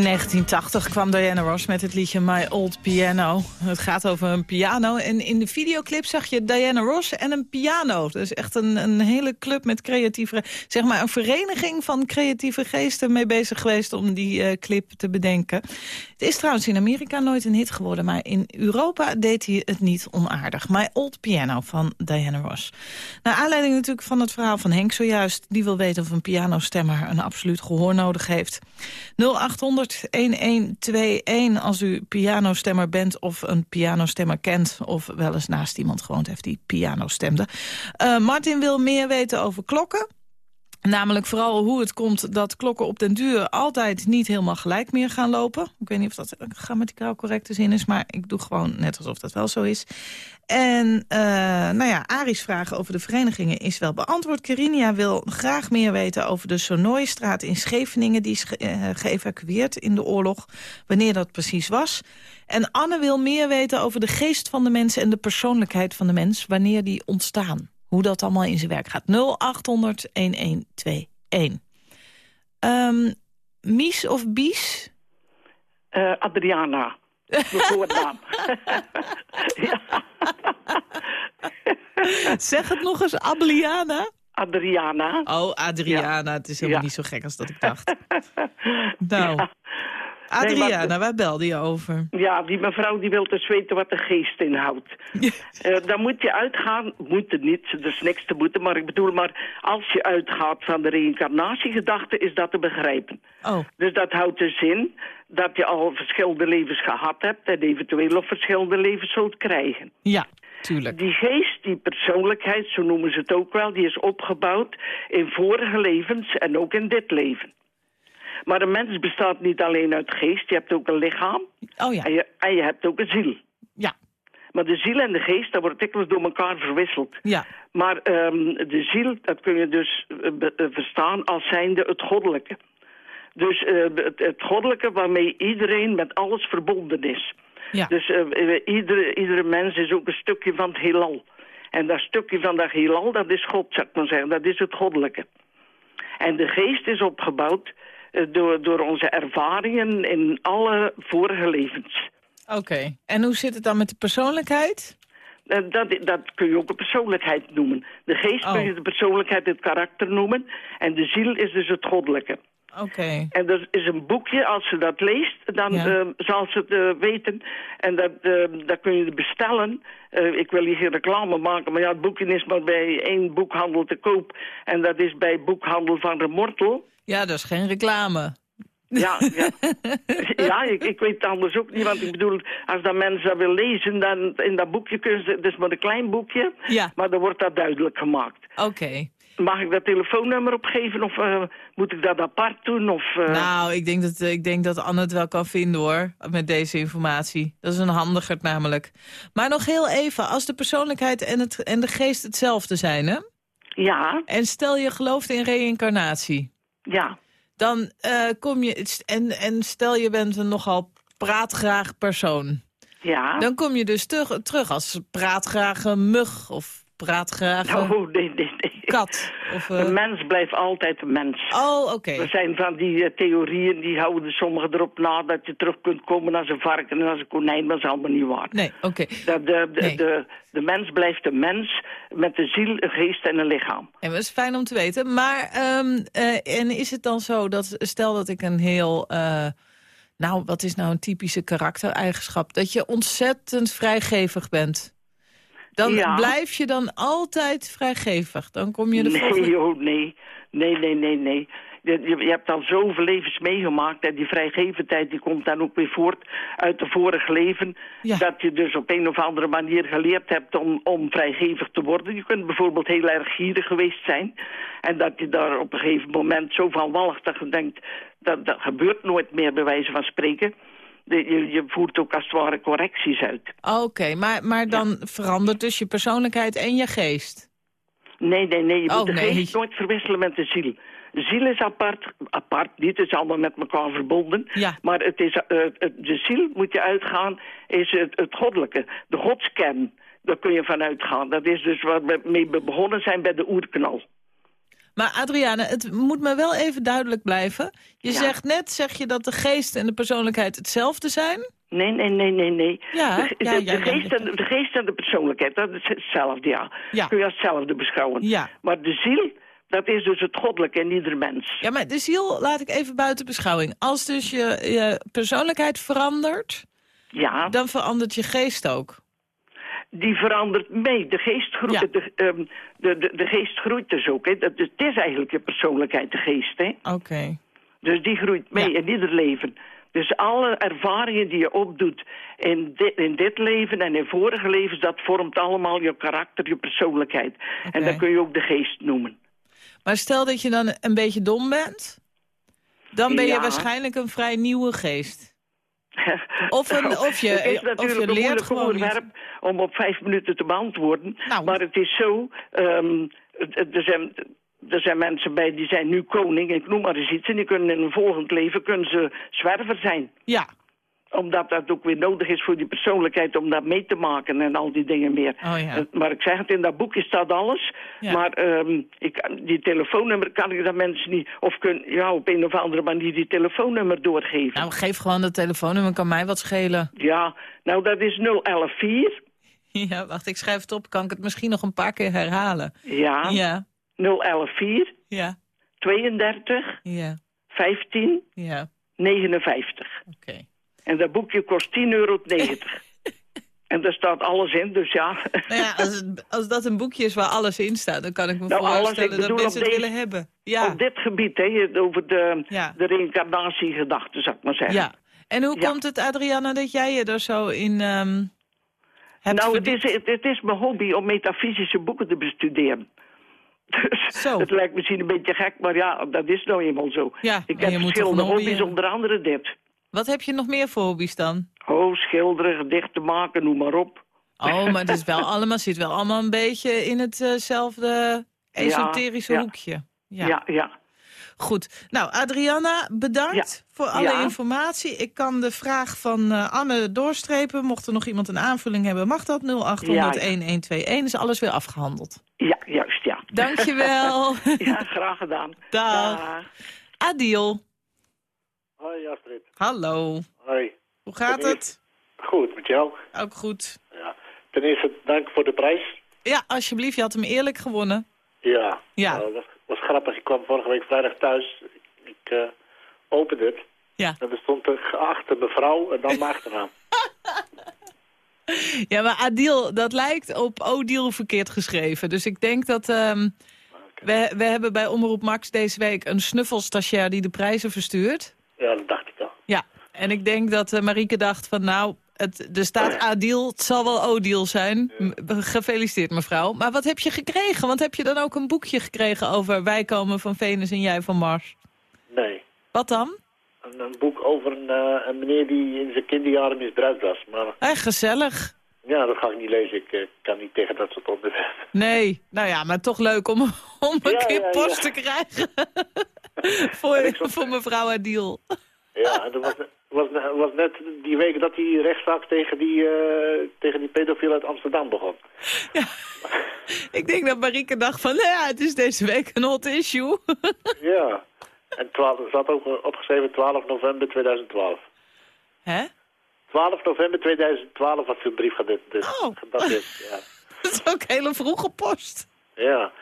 C: In
M: 1980 kwam Diana Ross met het liedje My Old Piano. Het gaat over een piano. En in de videoclip zag je Diana Ross en een piano. Dus echt een, een hele club met creatieve... zeg maar een vereniging van creatieve geesten mee bezig geweest... om die eh, clip te bedenken. Het is trouwens in Amerika nooit een hit geworden... maar in Europa deed hij het niet onaardig. My Old Piano van Diana Ross. Naar aanleiding natuurlijk van het verhaal van Henk zojuist... die wil weten of een pianostemmer een absoluut gehoor nodig heeft. 0800 1121 als u pianostemmer bent of een pianostemmer kent... of wel eens naast iemand gewoond heeft die piano stemde. Eh, Martin wil meer weten over klokken. Namelijk vooral hoe het komt dat klokken op den duur altijd niet helemaal gelijk meer gaan lopen. Ik weet niet of dat grammaticaal correcte zin is, maar ik doe gewoon net alsof dat wel zo is. En uh, nou ja, Aries vragen over de verenigingen is wel beantwoord. Kerinia wil graag meer weten over de Sonoystraat in Scheveningen. Die is ge uh, geëvacueerd in de oorlog, wanneer dat precies was. En Anne wil meer weten over de geest van de mens en de persoonlijkheid van de mens, wanneer die ontstaan. Hoe dat allemaal in zijn werk gaat. 0800-1121. Um, Mies of Bies?
N: Uh, Adriana. Mijn voornaam.
C: Zeg het nog eens, Abeliana?
N: Adriana.
C: Oh, Adriana. Het is helemaal
N: Ja.
C: niet zo gek als dat ik dacht. Nou,
N: Ja.
C: Adriana,
N: maar-
C: waar belde je over?
N: Ja, die mevrouw die wil dus weten wat de geest inhoudt. Eh dan moet je uitgaan, moet het niet, er is niks te moeten, maar ik bedoel maar... als je uitgaat van de reïncarnatiegedachte, is dat te begrijpen.
C: Oh,
N: Dus dat houdt dus in dat je al verschillende levens gehad hebt... en eventueel nog verschillende levens zult krijgen.
C: ja, tuurlijk.
N: Die geest, die persoonlijkheid, zo noemen ze het ook wel... die is opgebouwd in vorige levens en ook in dit leven. Maar een mens bestaat niet alleen uit geest, je hebt ook een lichaam...
C: Oh ja,
N: en, je, en je hebt ook een ziel.
C: ja,
N: Maar de ziel en de geest, dat wordt dikwijls door elkaar verwisseld.
C: ja.
N: Maar ehm, de ziel, dat kun je dus eh, eh, verstaan als zijnde het goddelijke. Dus eh, het, het goddelijke waarmee iedereen met alles verbonden is.
C: Ja.
N: Dus iedere, iedere mens is ook een stukje van het heelal. En dat stukje van dat heelal, dat is God, zou ik maar zeggen. Dat is het goddelijke. En de geest is opgebouwd door, door onze ervaringen in alle vorige levens.
C: Oké. En hoe zit het dan met de persoonlijkheid?
N: Eh, Dat, dat kun je ook een persoonlijkheid noemen. De geest
C: Oh.
N: kun je de persoonlijkheid, het karakter noemen. En de ziel is dus het goddelijke.
C: Oké.
N: En er is een boekje, als ze dat leest, dan
C: Ja.
N: eh, zal ze het eh, weten. En dat, eh, dat kun je bestellen. Eh, ik wil hier geen reclame maken, maar ja, het boekje is maar bij één boekhandel te koop. En dat is bij boekhandel van de Mortel.
C: Ja, dat is geen reclame.
N: Ja, ja. ja ik, ik weet het anders ook niet. Want ik bedoel, als dat mensen dat willen lezen, dan in dat boekje kunnen ze... Het is maar een klein boekje,
C: Ja.
N: maar dan wordt dat duidelijk gemaakt.
C: Oké.
N: Mag ik dat telefoonnummer opgeven of eh, moet ik dat apart doen? Of, eh,
C: Nou, ik denk, dat, ik denk dat Anne het wel kan vinden hoor, met deze informatie. Dat is een handiger namelijk. Maar nog heel even, als de persoonlijkheid en, het, en de geest hetzelfde zijn, hè?
N: Ja,
C: En stel je gelooft in reïncarnatie,
N: ja,
C: dan eh, kom je... En, en stel je bent een nogal praatgraag persoon.
N: ja.
C: Dan kom je dus terug, terug als praatgrage mug of praatgrage
N: Oh, nee, nee, nee.
C: kat. Of, eh,
N: Een mens blijft altijd een mens.
C: Oh, oké.
N: Er zijn van die eh, theorieën, die houden sommigen erop na... dat je terug kunt komen als een varken en als een konijn. Dat is allemaal niet waar.
C: Nee, oké.
N: Dat de, de,
C: Nee.
N: de, de mens blijft een mens met een ziel, een geest en een lichaam.
C: En dat is fijn om te weten. Maar ehm, eh, en is het dan zo dat, stel dat ik een heel... nou, wat is nou een typische karaktereigenschap? Dat je ontzettend vrijgevig bent. Dan
N: Ja.
C: blijf je dan altijd vrijgevig. Dan kom je de
N: nee,
C: volgende...
N: joh, nee. Nee, nee, nee, nee. Je, je, hebt al zoveel levens meegemaakt en die vrijgevendheid die komt dan ook weer voort uit de vorige leven.
C: Ja.
N: Dat je dus op een of andere manier geleerd hebt om, om vrijgevig te worden. Je kunt bijvoorbeeld heel erg gierig geweest zijn. En dat je daar op een gegeven moment zo van walgt dat je denkt, dat, dat gebeurt nooit meer bij wijze van spreken. Je, je voert ook als het ware correcties uit.
C: Oké, maar, maar dan verandert dus je persoonlijkheid en je geest.
N: Nee, nee, nee. Je
C: Oh,
N: moet de
C: nee.
N: geest nooit verwisselen met de ziel. De ziel is apart, apart niet, het is allemaal met elkaar verbonden.
C: Ja.
N: Maar het is, eh, de ziel, moet je uitgaan, is het, het goddelijke. De godskern, daar kun je van uitgaan. Dat is dus waar we mee begonnen zijn bij de oerknal.
C: Maar Adriane, het moet me wel even duidelijk blijven. Je
N: Ja.
C: zegt net, zeg je dat de geest en de persoonlijkheid hetzelfde zijn?
N: Nee, nee, nee, nee, nee.
C: Ja,
N: de,
C: ja,
N: de
C: ja,
N: geest en, de geest en de persoonlijkheid, dat is hetzelfde, ja. Kun je als hetzelfde beschouwen.
C: Ja.
N: Maar de ziel, dat is dus het goddelijke in ieder mens.
C: Ja, maar de ziel laat ik even buiten beschouwing. Als dus je, je persoonlijkheid verandert,
N: Ja.
C: dan verandert je geest ook.
N: Die verandert mee. De geest, groeit,
C: Ja.
N: de, ehm, de, de, de geest groeit dus ook. Hè. Dat, het is eigenlijk je persoonlijkheid, de geest.
C: Oké.
N: Dus die groeit mee
C: Ja.
N: in ieder leven. Dus alle ervaringen die je opdoet in in dit leven en in vorige levens... dat vormt allemaal je karakter, je persoonlijkheid. En dat kun je ook de geest noemen.
C: Maar stel dat je dan een beetje dom bent, dan ben je waarschijnlijk een vrij nieuwe geest. Of, een, of je,
N: het is
C: of
N: natuurlijk
C: je
N: een
C: leert
N: moeilijk
C: gewoon niet.
N: onderwerp om op vijf minuten te beantwoorden.
C: Nou.
N: Maar het is zo, ehm, er, zijn, er zijn mensen bij die zijn nu koning, ik noem maar eens iets... en die kunnen in een volgend leven kunnen ze zwerver zijn.
C: Ja,
N: Omdat dat ook weer nodig is voor die persoonlijkheid om dat mee te maken en al die dingen meer.
C: Oh ja.
N: Eh, Maar ik zeg het, in dat boekje staat alles.
C: Ja.
N: Maar ehm, ik, die telefoonnummer kan ik dat mensen niet... Of kun, ja, op een of andere manier die telefoonnummer doorgeven.
C: Nou, geef gewoon dat telefoonnummer, kan mij wat schelen.
N: Ja, nou dat is 0114.
C: Ja, wacht, ik schrijf het op. Kan ik het misschien nog een paar keer herhalen?
N: Ja,
C: Ja,
N: 0114
C: ja,
N: 32
C: ja,
N: 15
C: ja.
N: 59.
C: Oké.
N: En dat boekje kost 10,90 euro. en daar staat alles in, dus ja.
C: Nou ja, als, als dat een boekje is waar alles in staat... dan kan ik me
N: Nou, alles,
C: voorstellen
N: ik
C: dat mensen het willen hebben. Ja,
N: Op dit gebied, hè, over de,
C: Ja.
N: de reïncarnatiegedachte, zou ik maar zeggen.
C: ja. En hoe
N: Ja.
C: komt het, Adriana, dat jij je er zo in hebt
N: nou, het is, het, het is mijn hobby om metafysische boeken te bestuderen. Dus
C: Zo.
N: het lijkt misschien een beetje gek, maar ja, dat is nou eenmaal zo.
C: Ja,
N: ik heb verschillende hobby's, onder andere dit.
C: Wat heb je nog meer voor hobby's dan?
N: Oh, schilderen, gedichten maken, noem maar op.
C: Oh, maar het is wel allemaal, zit wel allemaal een beetje in hetzelfde esoterische
N: ja.
C: hoekje.
N: Ja, ja. ja.
C: Goed. Nou, Adriana, bedankt voor alle informatie. Ik kan de vraag van eh, Anne doorstrepen. Mocht er nog iemand een aanvulling hebben, mag dat. 0800-1121 is alles weer afgehandeld.
N: Ja, juist, ja.
C: Dankjewel.
N: ja, graag gedaan.
C: Dag. Adil.
O: Hoi Astrid.
C: Hallo.
O: Hoi.
C: Hoe gaat het?
O: Goed, met jou?
C: Ook goed.
O: Ja. Ten eerste dank voor de prijs.
C: Ja, alsjeblieft. Je had hem eerlijk gewonnen.
O: Ja.
C: Ja.
O: Nou, dat was grappig. Ik kwam vorige week vrijdag thuis. Ik eh, opende het.
C: Ja.
O: En er stond een geachte mevrouw en dan mijn achternaam.
C: Ja, maar Adil, dat lijkt op Odil verkeerd geschreven. Dus ik denk dat... ehm, we, we hebben bij Omroep Max deze week een snuffelstagiair die de prijzen verstuurt.
O: Ja, dat dacht ik al.
C: Ja, en ik denk dat eh, Marieke dacht van nou, het, er staat Adil, het zal wel Odil zijn. Gefeliciteerd mevrouw. Maar wat heb je gekregen? Want heb je dan ook een boekje gekregen over wij komen van Venus en jij van Mars?
O: Nee.
C: Wat dan?
O: Een, een boek over een, eh, een meneer die in zijn kinderjaren misbruikt was. Maar
C: Eh, gezellig.
O: ja, dat ga ik niet lezen. Ik eh, kan niet tegen dat soort onderwerpen.
C: Nee, nou ja, maar toch leuk om, om een
O: Ja,
C: keer
O: ja,
C: post te krijgen. voor, voor mevrouw Adil.
O: Ja, er was, was, was net die week dat die rechtszaak tegen die, eh, tegen die pedofiel uit Amsterdam begon.
C: Ik denk dat Marieke dacht van, nou ja, het is deze week een hot issue.
O: Ja. En 12, er zat ook opgeschreven 12 november 2012.
C: Hè?
O: 12 november 2012 was de brief gedat-
C: Oh.
O: gedateerd. Ja.
C: Dat is ook hele vroege post.
O: Ja.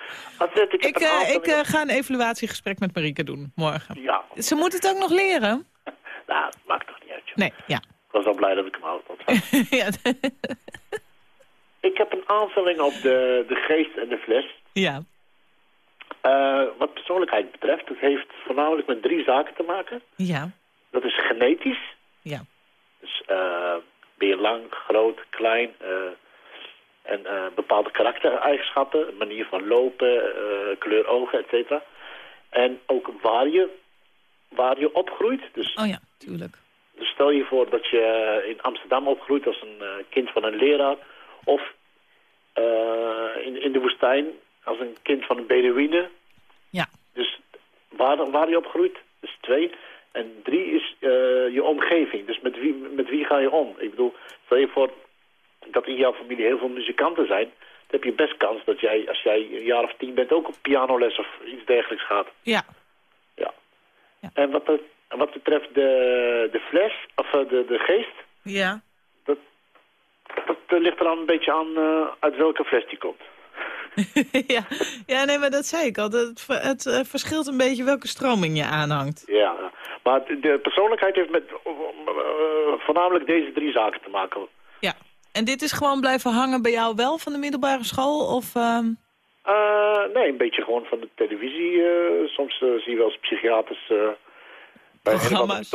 O: Ik,
C: eh, ik eh, ga een evaluatiegesprek met Marieke doen morgen.
O: Ja,
C: Ze moet het ook nog leren?
O: nou, het maakt toch niet uit. joh.
C: Nee, ja.
O: Ik was al blij dat ik hem had.
C: ja.
O: ik heb een aanvulling op de, de geest en de fles.
C: ja.
O: Eh, wat persoonlijkheid betreft, het heeft voornamelijk met drie zaken te maken.
C: Ja.
O: Dat is genetisch.
C: Ja.
O: Dus ben je lang, groot, klein en eh, bepaalde karaktereigenschappen, manier van lopen, eh, kleur ogen, et cetera. En ook waar je, waar je opgroeit. Dus,
C: Oh ja, tuurlijk.
O: dus stel je voor dat je eh, in Amsterdam opgroeit als een kind van een leraar. Of in, in de woestijn als een kind van een Bedouine.
C: Ja.
O: Dus waar, waar je opgroeit, is twee. En drie is je omgeving. Dus met wie, met wie ga je om? Ik bedoel, stel je voor dat in jouw familie heel veel muzikanten zijn. Dan heb je best kans dat jij, als jij een jaar of tien bent, ook op pianoles of iets dergelijks gaat.
C: Ja.
O: Ja. En wat, wat betreft de, de fles, of eh, de, de geest,
C: Ja.
O: dat eh, ligt er dan een beetje aan eh, uit welke fles die komt.
C: ja. ja, nee, maar dat zei ik al. Het, het verschilt een beetje welke stroming je aanhangt.
O: Ja, maar de- persoonlijkheid heeft met voornamelijk deze drie zaken te maken.
C: En dit is gewoon blijven hangen bij jou wel van de middelbare school? Of, ehm,
O: Eh, nee, een beetje gewoon van de televisie. eh, soms eh, zie je wel eens psychiaters bij een of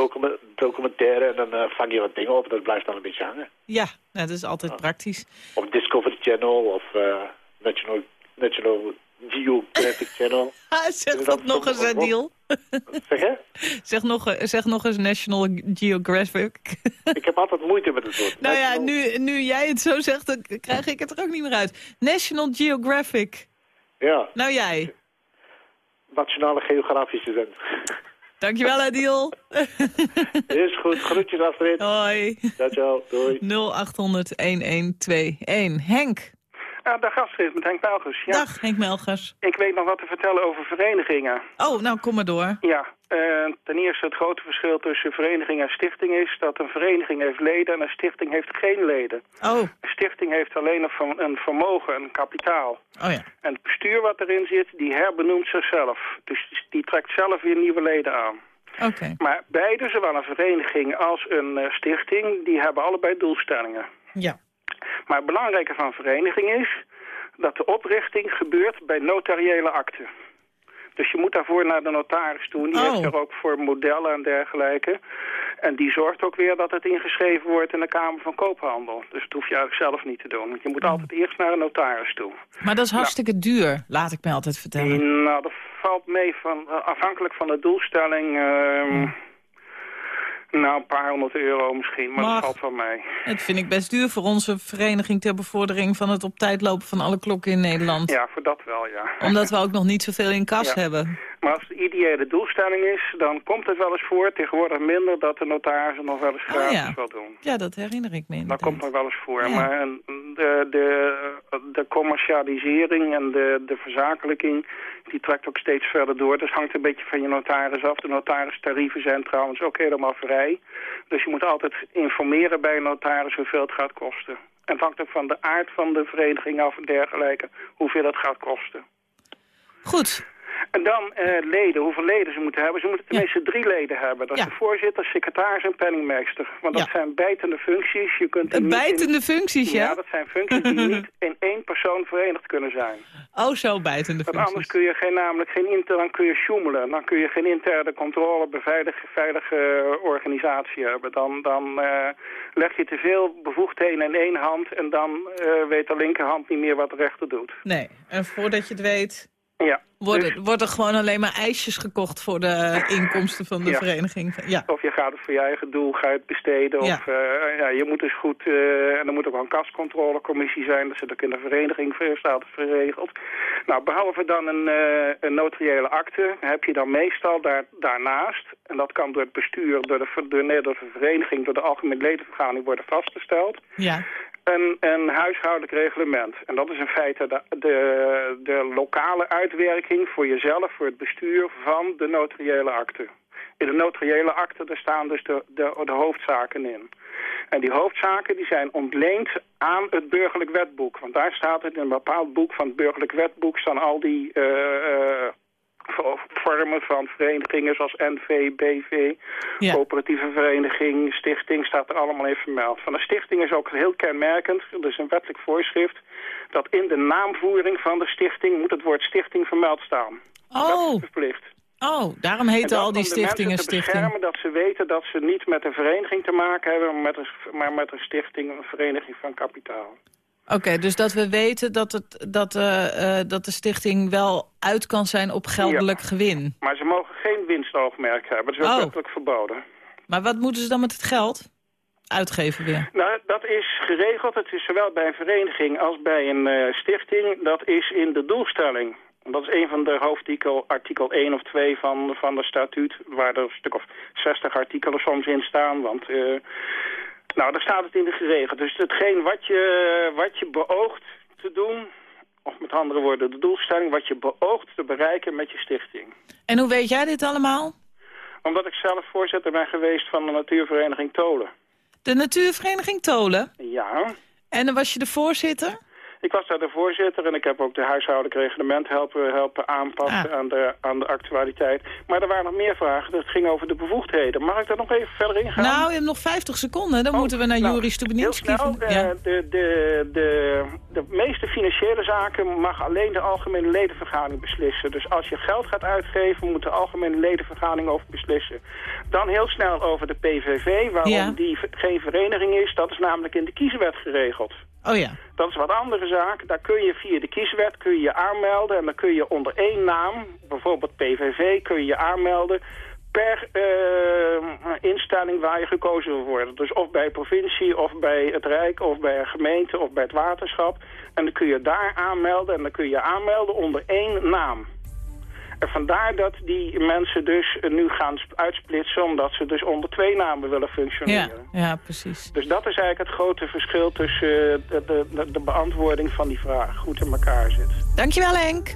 O: documentaire en dan vang je wat dingen op en dat blijft dan een beetje hangen.
C: Ja, nou, dat is altijd praktisch.
O: Op Discovery Channel of eh, National, Geographic Channel.
C: Ah, zeg dat
O: dat
C: nog eens, Adil.
O: Zeg je?
C: zeg, nog, zeg nog eens National Geographic.
O: Ik heb altijd moeite met het woord.
C: nou ja, nu, nu jij het zo zegt, dan krijg ik het er ook niet meer uit. National Geographic.
O: Ja,
C: Nou jij.
O: Nationale Geografische Zender.
C: Dankjewel, Adil.
O: Is goed. Groetjes, Astrid.
C: Hoi.
O: Ciao, ciao. Doei.
C: 0800-1121. Henk.
P: Ah, dag Astrid, met Henk Melgers. Ja.
C: Dag, Henk Melgers.
P: Ik weet nog wat te vertellen over verenigingen.
C: Oh, nou, kom maar door.
P: Ja, eh, ten eerste het grote verschil tussen vereniging en stichting is... dat een vereniging heeft leden en een stichting heeft geen leden.
C: Oh.
P: Een stichting heeft alleen een, ver- een vermogen, een kapitaal.
C: Oh ja.
P: En het bestuur wat erin zit, die herbenoemt zichzelf. Dus die- die trekt zelf weer nieuwe leden aan.
C: Oké.
P: Maar beide, zowel een vereniging als een eh, stichting, die hebben allebei doelstellingen.
C: Ja.
P: Maar het belangrijke van vereniging is dat de oprichting gebeurt bij notariële akten. Dus je moet daarvoor naar de notaris toe. Die
C: Oh.
P: heeft er ook voor modellen en dergelijke. En die zorgt ook weer dat het ingeschreven wordt in de Kamer van Koophandel. Dus dat hoef je eigenlijk zelf niet te doen. Want je moet altijd eerst naar een notaris toe.
C: Maar dat is hartstikke duur, laat ik mij altijd vertellen.
P: Nou, dat valt mee van, eh, afhankelijk van de doelstelling. ehm, Nou, een paar honderd euro misschien, maar dat valt wel mee.
C: Dat vind ik best duur voor onze vereniging ter bevordering van het op tijd lopen van alle klokken in Nederland.
P: Ja, voor dat wel, ja.
C: Omdat we ook nog niet zoveel in kas
P: Ja.
C: hebben.
P: Maar als de ideale doelstelling is, dan komt het wel eens voor, tegenwoordig minder, dat de notaris het nog wel eens
C: Oh,
P: gratis
C: ja.
P: wil doen.
C: Ja, dat herinner ik me
P: Dat komt nog wel eens voor. Maar een- de, de, de commercialisering en de, de verzakelijking, die trekt ook steeds verder door. Dus hangt een beetje van je notaris af. De notaristarieven zijn trouwens ook helemaal vrij. Dus je moet altijd informeren bij een notaris hoeveel het gaat kosten. En het hangt ook van de aard van de vereniging af en dergelijke, hoeveel het gaat kosten.
C: Goed.
P: En dan eh, leden, hoeveel leden ze moeten hebben. Ze moeten tenminste drie leden hebben. Dat is de voorzitter, secretaris en penningmeester. Want dat zijn bijtende functies. Je kunt niet in-
C: Bijtende functies, ja?
P: Ja, dat zijn functies die niet in één persoon verenigd kunnen zijn.
C: Oh, zo bijtende
P: Want
C: functies.
P: anders kun je geen, namelijk geen inter, dan kun je sjoemelen. Dan kun je geen interne controle, beveilige, veilige eh, organisatie hebben. Dan, dan eh, leg je te veel bevoegdheden in één hand en dan weet de linkerhand niet meer wat de rechter doet.
C: Nee, en voordat je het weet...
P: Ja.
C: Worden,
P: dus-
C: wordt er gewoon alleen maar ijsjes gekocht voor de inkomsten van de
P: Ja.
C: vereniging. Ja.
P: Of je gaat het voor je eigen doel, ga je het besteden.
C: Ja.
P: Of eh, ja, je moet dus goed, eh, en er moet ook wel een kascontrolecommissie zijn. Dat zit ook in de vereniging staat het geregeld. Nou, behalve dan een, eh, een notariële akte, heb je dan meestal daar, daarnaast, en dat kan door het bestuur, door de, door, nee, door de vereniging, door de algemene ledenvergadering worden vastgesteld.
C: Ja.
P: Een, een huishoudelijk reglement. En dat is in feite de, de, lokale uitwerking voor jezelf, voor het bestuur van de notariële akte. In de notariële akte staan dus de, de, de hoofdzaken in. En die hoofdzaken die zijn ontleend aan het burgerlijk wetboek. Want daar staat het in een bepaald boek van het burgerlijk wetboek... staan al die eh, eh, vormen van verenigingen zoals NV, BV, coöperatieve vereniging, stichting... staat er allemaal in vermeld. Van de stichting is ook heel kenmerkend, er is een wettelijk voorschrift... dat in de naamvoering van de stichting moet het woord stichting vermeld staan.
C: Oh.
P: Verplicht.
C: Oh, daarom
P: En
C: heten
P: dat
C: al die stichtingen stichting.
P: beschermen dat ze weten dat ze niet met een vereniging te maken hebben, maar met een, maar met een stichting, een vereniging van kapitaal.
C: Oké, dus dat we weten dat, het, dat, eh, eh, dat de stichting wel uit kan zijn op geldelijk gewin.
P: Maar ze mogen geen winstoogmerk hebben, dat is ook
C: Oh.
P: wettelijk verboden.
C: Maar wat moeten ze dan met het geld? Uitgeven weer.
P: Nou, dat is geregeld. Het is zowel bij een vereniging als bij een eh, stichting. Dat is in de doelstelling. Dat is een van de hoofdartikel, artikel 1 of 2 van, van de statuut, waar er een stuk of 60 artikelen soms in staan. Want, eh, nou, daar staat het in de geregeld. Dus hetgeen wat je, wat je beoogt te doen, of met andere woorden, de doelstelling, wat je beoogt te bereiken met je stichting.
C: En hoe weet jij dit allemaal?
P: Omdat ik zelf voorzitter ben geweest van de natuurvereniging Tolen.
C: De Natuurvereniging Tolen.
P: Ja.
C: En dan was je de voorzitter?
P: Ik was daar de voorzitter en ik heb ook de huishoudelijk reglement helpen, helpen aanpassen
C: Ah.
P: aan, de, aan de actualiteit. Maar er waren nog meer vragen. Dat ging over de bevoegdheden. Mag ik daar nog even verder in gaan?
C: Nou, je hebt nog 50 seconden. Dan moeten we naar
P: nou,
C: Juri Stubenitski.
P: Nou, eh,
C: ja.
P: de, de, de, de meeste financiële zaken mag alleen de algemene ledenvergadering beslissen. Dus als je geld gaat uitgeven, moet de algemene ledenvergadering over beslissen. Dan heel snel over de PVV, waarom
C: Ja.
P: die geen vereniging is. Dat is namelijk in de kieswet geregeld.
C: Oh ja.
P: Dat is wat andere zaak. Daar kun je via de kieswet kun je aanmelden. En dan kun je onder één naam, bijvoorbeeld PVV, kun je je aanmelden per eh, instelling waar je gekozen wil worden. Dus of bij provincie, of bij het Rijk, of bij een gemeente, of bij het waterschap. En dan kun je daar aanmelden en dan kun je aanmelden onder één naam. En vandaar dat die mensen dus eh, nu gaan sp- uitsplitsen... omdat ze dus onder twee namen willen
C: Ja,
P: functioneren.
C: ja, precies.
P: Dus dat is eigenlijk het grote verschil tussen eh, de, de, de, de beantwoording van die vraag. Goed in elkaar zit.
C: Dankjewel Henk.